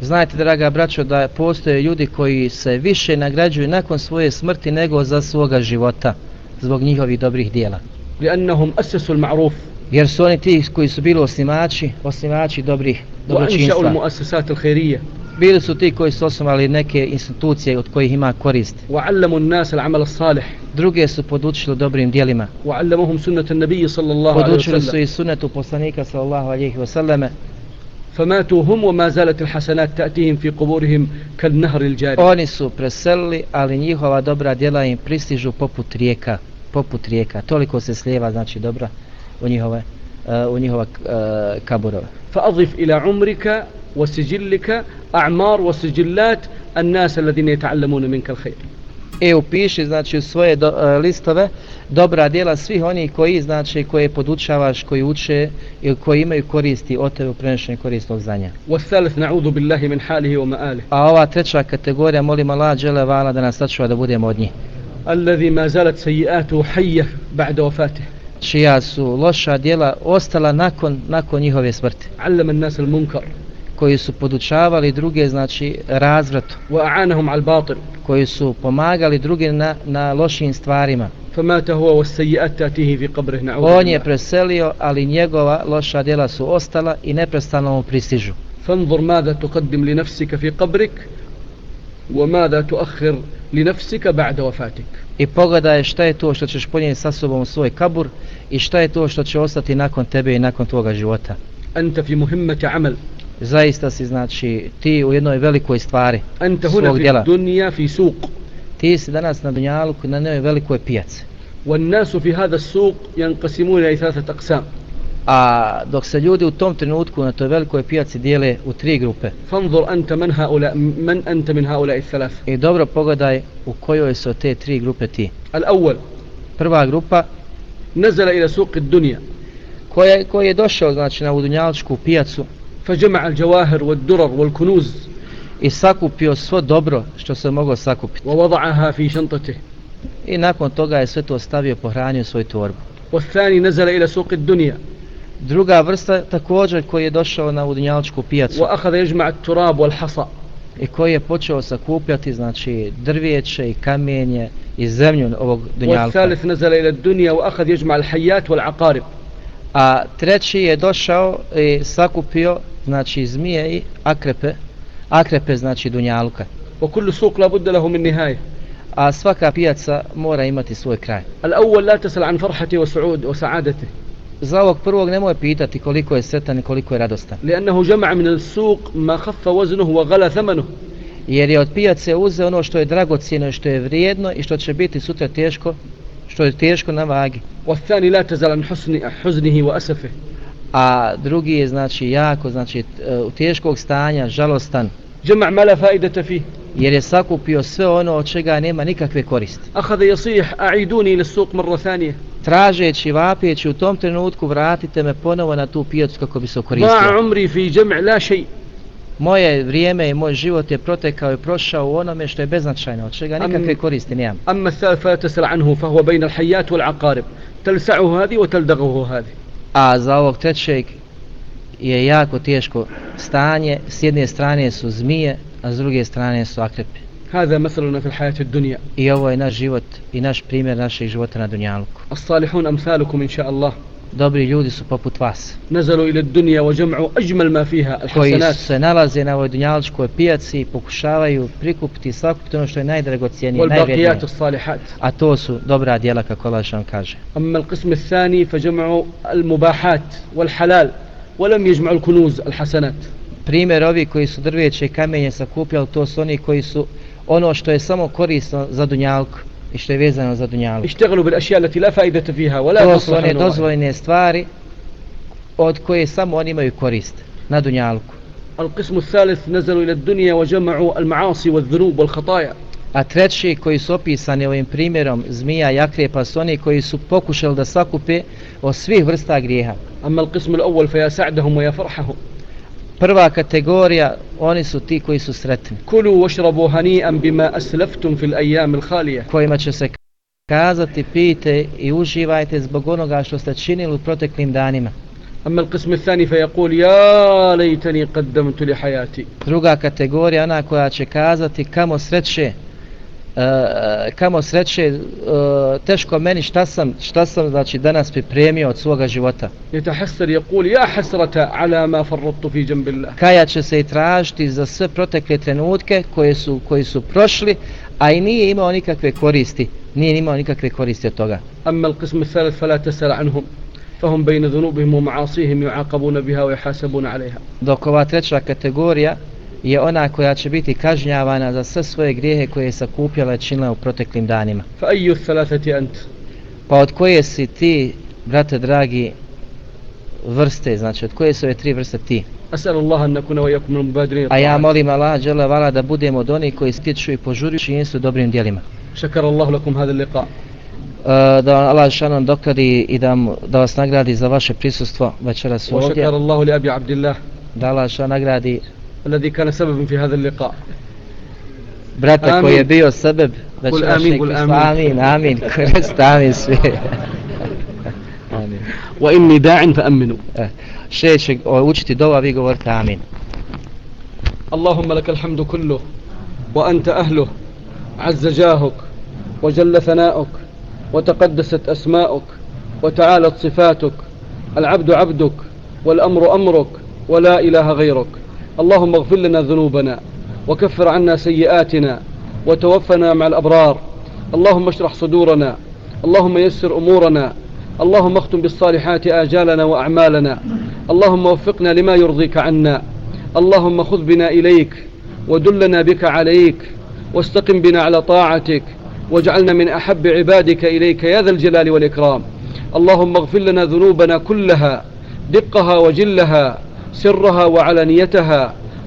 Znajte, draga braćo, da postoje ljudi koji se više nagrađuju nakon svoje smrti nego za svoga života, zbog njihovih dobrih dijela. لأنهم أسسوا المعروف Jer su oni ti koji su bili osnivači, osnivači dobrih وأنشأوا dobročinstva. المؤسسات الخيرية Bili su ti koji su osnovali neke institucije od kojih ima korist. وعلموا الناس العمل الصالح Druge su podučili dobrim dijelima. وعلموهم سنة النبي صلى الله عليه Podučili su وسلم i sunetu poslanika sallallahu alejhi ve selleme. فماتوا هم وما زالت الحسنات تأتيهم في قبورهم كالنهر الجاري Oni su preselili, ali njihova dobra djela im pristižu poput rijeka, poput rijeka. Toliko se slijeva znači dobra u njihove uh, u njihova uh, kaburove. فأضف إلى عمرك وسجلك أعمار وسجلات الناس الذين يتعلمون منك الخير E upiši znači u svoje do, e, listove dobra djela svih onih koji znači koje podučavaš, koji uče ili koji imaju koristi od tebe prenošenje korisnog znanja. Wassalath na'udhu billahi min halihi wa ma'alihi. A ova treća kategorija molim Allah dželle vala da nas sačuva da budemo od njih. Allazi ma zalat sayiatu hayya ba'da wafatihi. Čija su loša djela ostala nakon nakon njihove smrti. Allama an-nas al-munkar Koji su podučavali druge znači razvratu. وأعانهم على الباطل Koji su pomagali druge na, na lošim stvarima. فمات هو والسيئات تأتيه في قبره نعوذ On je بالله preselio, ali njegova loša djela su ostala i neprestano mu pristižu. فانظر ماذا تقدم لنفسك في قبرك وماذا تؤخر لنفسك بعد وفاتك I pogledaj šta je to što ćeš ponijeti sa sobom u svoj kabur i šta je to što će ostati nakon tebe i nakon tvoga života. أنت في مهمة عمل Zaista si znači ti u jednoj velikoj stvari أنت هنا svog في djela. الدنيا في سوق Ti si danas na Dunjaluku na jednoj velikoj pijaci. والناس في هذا السوق ينقسمون إلى ثلاثة أقسام A dok se ljudi u tom trenutku na toj velikoj pijaci dijele u tri grupe. فانظر أنت من هؤلاء من أنت من هؤلاء الثلاث I dobro pogledaj u kojoj su te tri grupe ti. الأول Prva grupa نزل إلى سوق الدنيا koja, koji je došao znači na Dunjalučku pijacu فجمع الجواهر والدرر والكنوز i sakupio svo dobro što se moglo sakupiti. ووضعها في شنطته I nakon toga je sve to stavio pohranio u svoju torbu. والثاني نزل إلى سوق الدنيا Druga vrsta također koji je došao na Udinjaličku pijacu وأخذ يجمع التراب والحصى i koji je počeo sakupljati znači drvijeće i kamenje i zemlju ovog Dunjalka. والثالث نزل إلى الدنيا وأخذ يجمع الحيات والعقارب A treći je došao i sakupio znači zmije i akrepe, akrepe znači Dunjalka. وكل سوق لابد له من نهاية A svaka pijaca mora imati svoj kraj. الأول لا تسأل عن فرحته وسعود وسعادته Za ovog prvog nemoj pitati koliko je sretan i koliko je radostan. لأنه جمع من السوق ما خف وزنه وغلى ثمنه Jer je od pijace uzeo ono što je dragocjeno i što je vrijedno i što će biti sutra teško, što je teško na vagi. والثاني لا تزال عن حسن حزنه وأسفه a drugi je znači jako znači e, u teškog stanja žalostan. جمع ما لا فائده فيه jer je sakupio sve ono od čega nema nikakve koristi. Akhad yasih a'iduni ila suq marra thaniya. Tražeći vapijeći u tom trenutku vratite me ponovo na tu pijacu kako bi se koristio ma umri fi jam' la shay. Moje vrijeme i moj život je protekao i prošao u onome što je beznačajno od čega nikakve koristi nemam. amma sa fa tasal anhu fa huwa bain al hayat wal aqarib talsa'u hadi wa taldaghu hadi A za ovog trećeg je jako teško stanje. S jedne strane su zmije, a s druge strane su akrepe. هذا مثلنا في الحياة الدنيا I ovo je naš život i naš primjer našeg života na Dunjaluku. الصالحون أمثالكم إن شاء الله dobri ljudi su poput vas. Nazalu ila dunja wa jam'u ajmal ma fiha al-hasanat. Koji se nalaze na ovoj dunjaličkoj pijaci i pokušavaju prikupiti svako ono što je najdragocjenije, najvrijednije. A to su dobra djela kako Allah šan kaže. Amma al-qism al-thani fa jam'u al-mubahat wal-halal wa lam yajma'u al-kunuz al-hasanat. Primjer ovi koji su drveće i kamenje sakupljali, to su oni koji su ono što je samo korisno za dunjalku i što je vezano za Dunjalku. اشتغلوا بالأشياء التي لا فائدة فيها ولا To su تصلح one نوعها. dozvoljene stvari od koje samo oni imaju korist na Dunjalku. القسم الثالث نزلوا إلى الدنيا وجمعوا المعاصي والذنوب والخطايا A treći koji su opisani ovim primjerom zmija i akrepa su oni koji su pokušali da sakupe od svih vrsta grijeha. أما القسم الأول فيا سعدهم ويا فرحهم Prva kategorija, oni su ti koji su sretni, كلوا واشربوا هنيئا بما أسلفتم في الأيام الخالية kojima će se kazati pijte i uživajte zbog onoga što ste činili u proteklim danima. أما القسم الثاني فيقول يا ليتني قدمت لحياتي Druga kategorija, ona koja će kazati kamo sreće, e, kamo sreće, e, teško meni šta sam, šta sam znači danas pripremio od svoga života. يتحسر يقول يا حسرة على ما فرطت في جنب الله Kaja će se i tražiti za sve protekle trenutke koje su, koji su prošli, a i nije imao nikakve koristi, nije imao nikakve koristi od toga. أما القسم الثالث فلا تسأل عنهم فهم بين ذنوبهم ومعاصيهم يعاقبون بها ويحاسبون عليها Dok ova treća kategorija je ona koja će biti kažnjavana za sve svoje grijehe koje je sakupjala i činila u proteklim danima. Pa od koje si ti, brate dragi, vrste, znači od koje su ove tri vrste ti? A ja molim Allah dželevala da budemo od onih koji stiču i požuruju činjenstvu dobrim dijelima. Šakar Allah lakum hada liqa. E, da vam Allah šanom dokadi i da, da vas nagradi za vaše prisustvo večera su ovdje. Šakar Allahu li abi abdillah. Da Allah šanom nagradi الذي كان سببا في هذا اللقاء براتك آمين. koji je bio sebeb da ćemo amin, kul amin. amin, amin, koji recite amin svi. amin. Wa inni da'in fa aminu. Še će učiti dova, vi govorite amin. Allahumma laka alhamdu kulluh, wa anta ahluh, azza jahuk, wa jalla thanauk, wa taqaddasat asmauk, wa ta'alat sifatuk, al abdu abduk, wal amru amruk, wa la ilaha gayruk. اللهم اغفر لنا ذنوبنا وكفر عنا سيئاتنا وتوفنا مع الأبرار. اللهم اشرح صدورنا. اللهم يسر أمورنا. اللهم اختم بالصالحات آجالنا وأعمالنا. اللهم وفقنا لما يرضيك عنا. اللهم خذ بنا إليك ودلنا بك عليك واستقم بنا على طاعتك واجعلنا من أحب عبادك إليك يا ذا الجلال والإكرام. اللهم اغفر لنا ذنوبنا كلها دقها وجلها. سرها وعلانيتها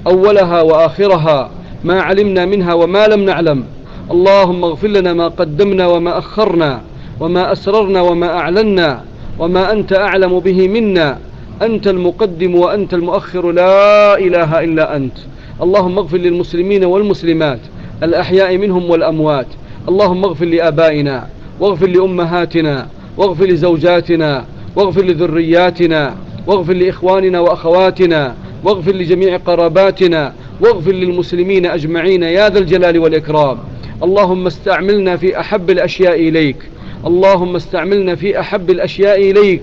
أولها وآخرها ما علمنا منها وما لم نعلم. اللهم اغفر لنا ما قدمنا وما أخرنا وما أسررنا وما أعلنا وما أنت أعلم به منا. أنت المقدم وأنت المؤخر لا إله إلا أنت. اللهم اغفر للمسلمين والمسلمات الأحياء منهم والأموات. اللهم اغفر لآبائنا واغفر لأمهاتنا واغفر لزوجاتنا واغفر لذرياتنا. واغفر لإخواننا وأخواتنا واغفر لجميع قراباتنا واغفر للمسلمين أجمعين يا ذا الجلال والإكرام. اللهم استعملنا في أحب الأشياء إليك. اللهم استعملنا في أحب الأشياء إليك.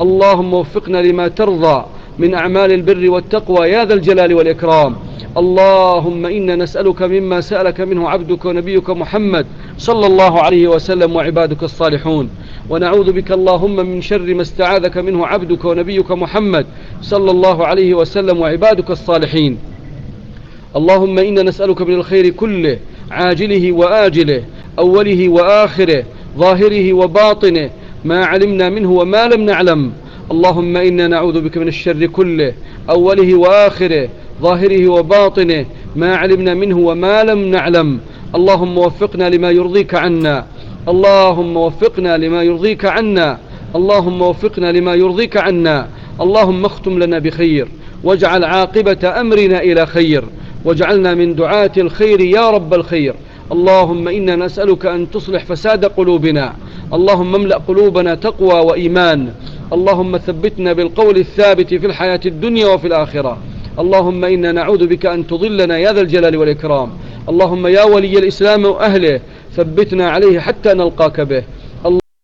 اللهم وفقنا لما ترضى من أعمال البر والتقوى يا ذا الجلال والإكرام. اللهم إنا نسألك مما سألك منه عبدك ونبيك محمد صلى الله عليه وسلم وعبادك الصالحون. ونعوذ بك اللهم من شر ما استعاذك منه عبدك ونبيك محمد صلى الله عليه وسلم وعبادك الصالحين. اللهم إنا نسألك من الخير كله عاجله وآجله أوله وآخره ظاهره وباطنه ما علمنا منه وما لم نعلم. اللهم إنا نعوذ بك من الشر كله أوله وآخره ظاهره وباطنه ما علمنا منه وما لم نعلم. اللهم وفقنا لما يرضيك عنا. اللهم وفقنا لما يرضيك عنا. اللهم وفقنا لما يرضيك عنا. اللهم اختم لنا بخير. واجعل عاقبة أمرنا إلى خير. واجعلنا من دعاة الخير يا رب الخير. اللهم إنا نسألك أن تصلح فساد قلوبنا. اللهم املأ قلوبنا تقوى وإيمان. اللهم ثبتنا بالقول الثابت في الحياة الدنيا وفي الآخرة. اللهم إنا نعوذ بك أن تضلنا يا ذا الجلال والإكرام. اللهم يا ولي الإسلام وأهله. ثبتنا عليه حتى نلقاك به.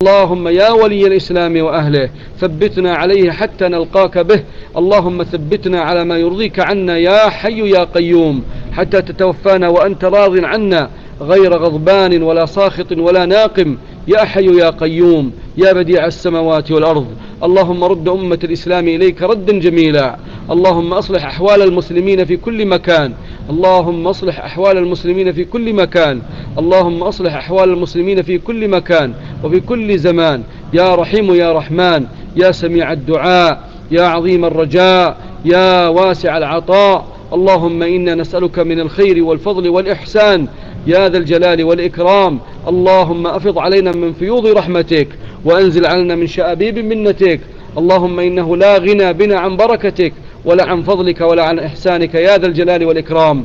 اللهم يا ولي الإسلام وأهله ثبتنا عليه حتى نلقاك به. اللهم ثبتنا على ما يرضيك عنا يا حي يا قيوم حتى تتوفانا وأنت راض عنا. غير غضبان ولا ساخط ولا ناقم. يا حي يا قيوم يا بديع السماوات والأرض. اللهم رد أمة الإسلام إليك ردا جميلا. اللهم أصلح أحوال المسلمين في كل مكان. اللهم أصلح أحوال المسلمين في كل مكان. اللهم أصلح أحوال المسلمين في كل مكان وفي كل زمان. يا رحيم يا رحمن يا سميع الدعاء يا عظيم الرجاء يا واسع العطاء. اللهم إنا نسألك من الخير والفضل والإحسان. يا ذا الجلال والإكرام. اللهم أفض علينا من فيوض رحمتك وأنزل علينا من شأبيب منتك. اللهم إنه لا غنى بنا عن بركتك. ولا عن فضلك ولا عن إحسانك يا ذا الجلال والإكرام.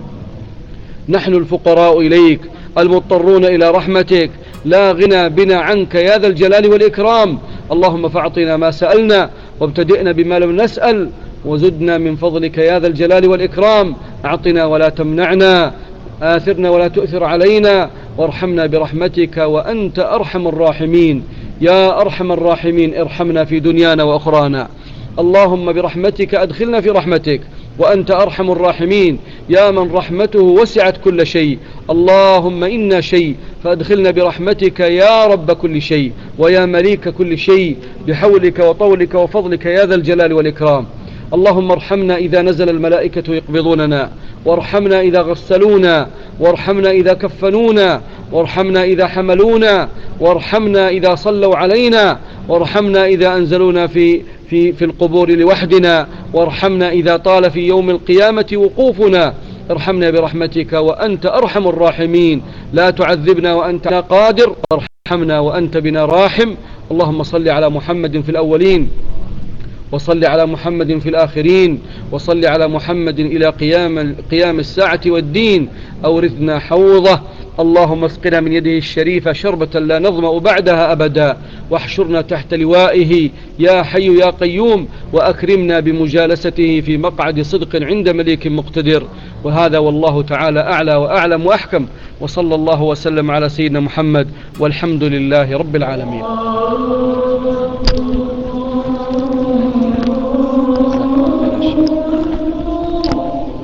نحن الفقراء إليك المضطرون إلى رحمتك. لا غنى بنا عنك يا ذا الجلال والإكرام. اللهم فاعطنا ما سألنا وابتدئنا بما لم نسأل وزدنا من فضلك يا ذا الجلال والإكرام. أعطنا ولا تمنعنا آثرنا ولا تؤثر علينا. وارحمنا برحمتك وأنت أرحم الراحمين. يا أرحم الراحمين ارحمنا في دنيانا وأخرانا. اللهم برحمتك أدخلنا في رحمتك وأنت أرحم الراحمين. يا من رحمته وسعت كل شيء. اللهم إنا شيء فأدخلنا برحمتك يا رب كل شيء ويا مليك كل شيء. بحولك وطولك وفضلك يا ذا الجلال والإكرام. اللهم ارحمنا إذا نزل الملائكة يقبضوننا. وارحمنا إذا غسلونا. وارحمنا إذا كفنونا. وارحمنا إذا حملونا. وارحمنا إذا صلوا علينا. وارحمنا إذا أنزلونا في في, في القبور لوحدنا. وارحمنا إذا طال في يوم القيامة وقوفنا. ارحمنا برحمتك وأنت أرحم الراحمين. لا تعذبنا وأنت قادر. ارحمنا وأنت بنا راحم. اللهم صل على محمد في الأولين. وصل على محمد في الآخرين. وصل على محمد إلى قيام, قيام الساعة والدين. أورثنا حوضه. اللهم اسقنا من يده الشريفة شربة لا نظمأ بعدها أبدا واحشرنا تحت لوائه يا حي يا قيوم وأكرمنا بمجالسته في مقعد صدق عند مليك مقتدر. وهذا والله تعالى أعلى وأعلم وأحكم وصلى الله وسلم على سيدنا محمد والحمد لله رب العالمين.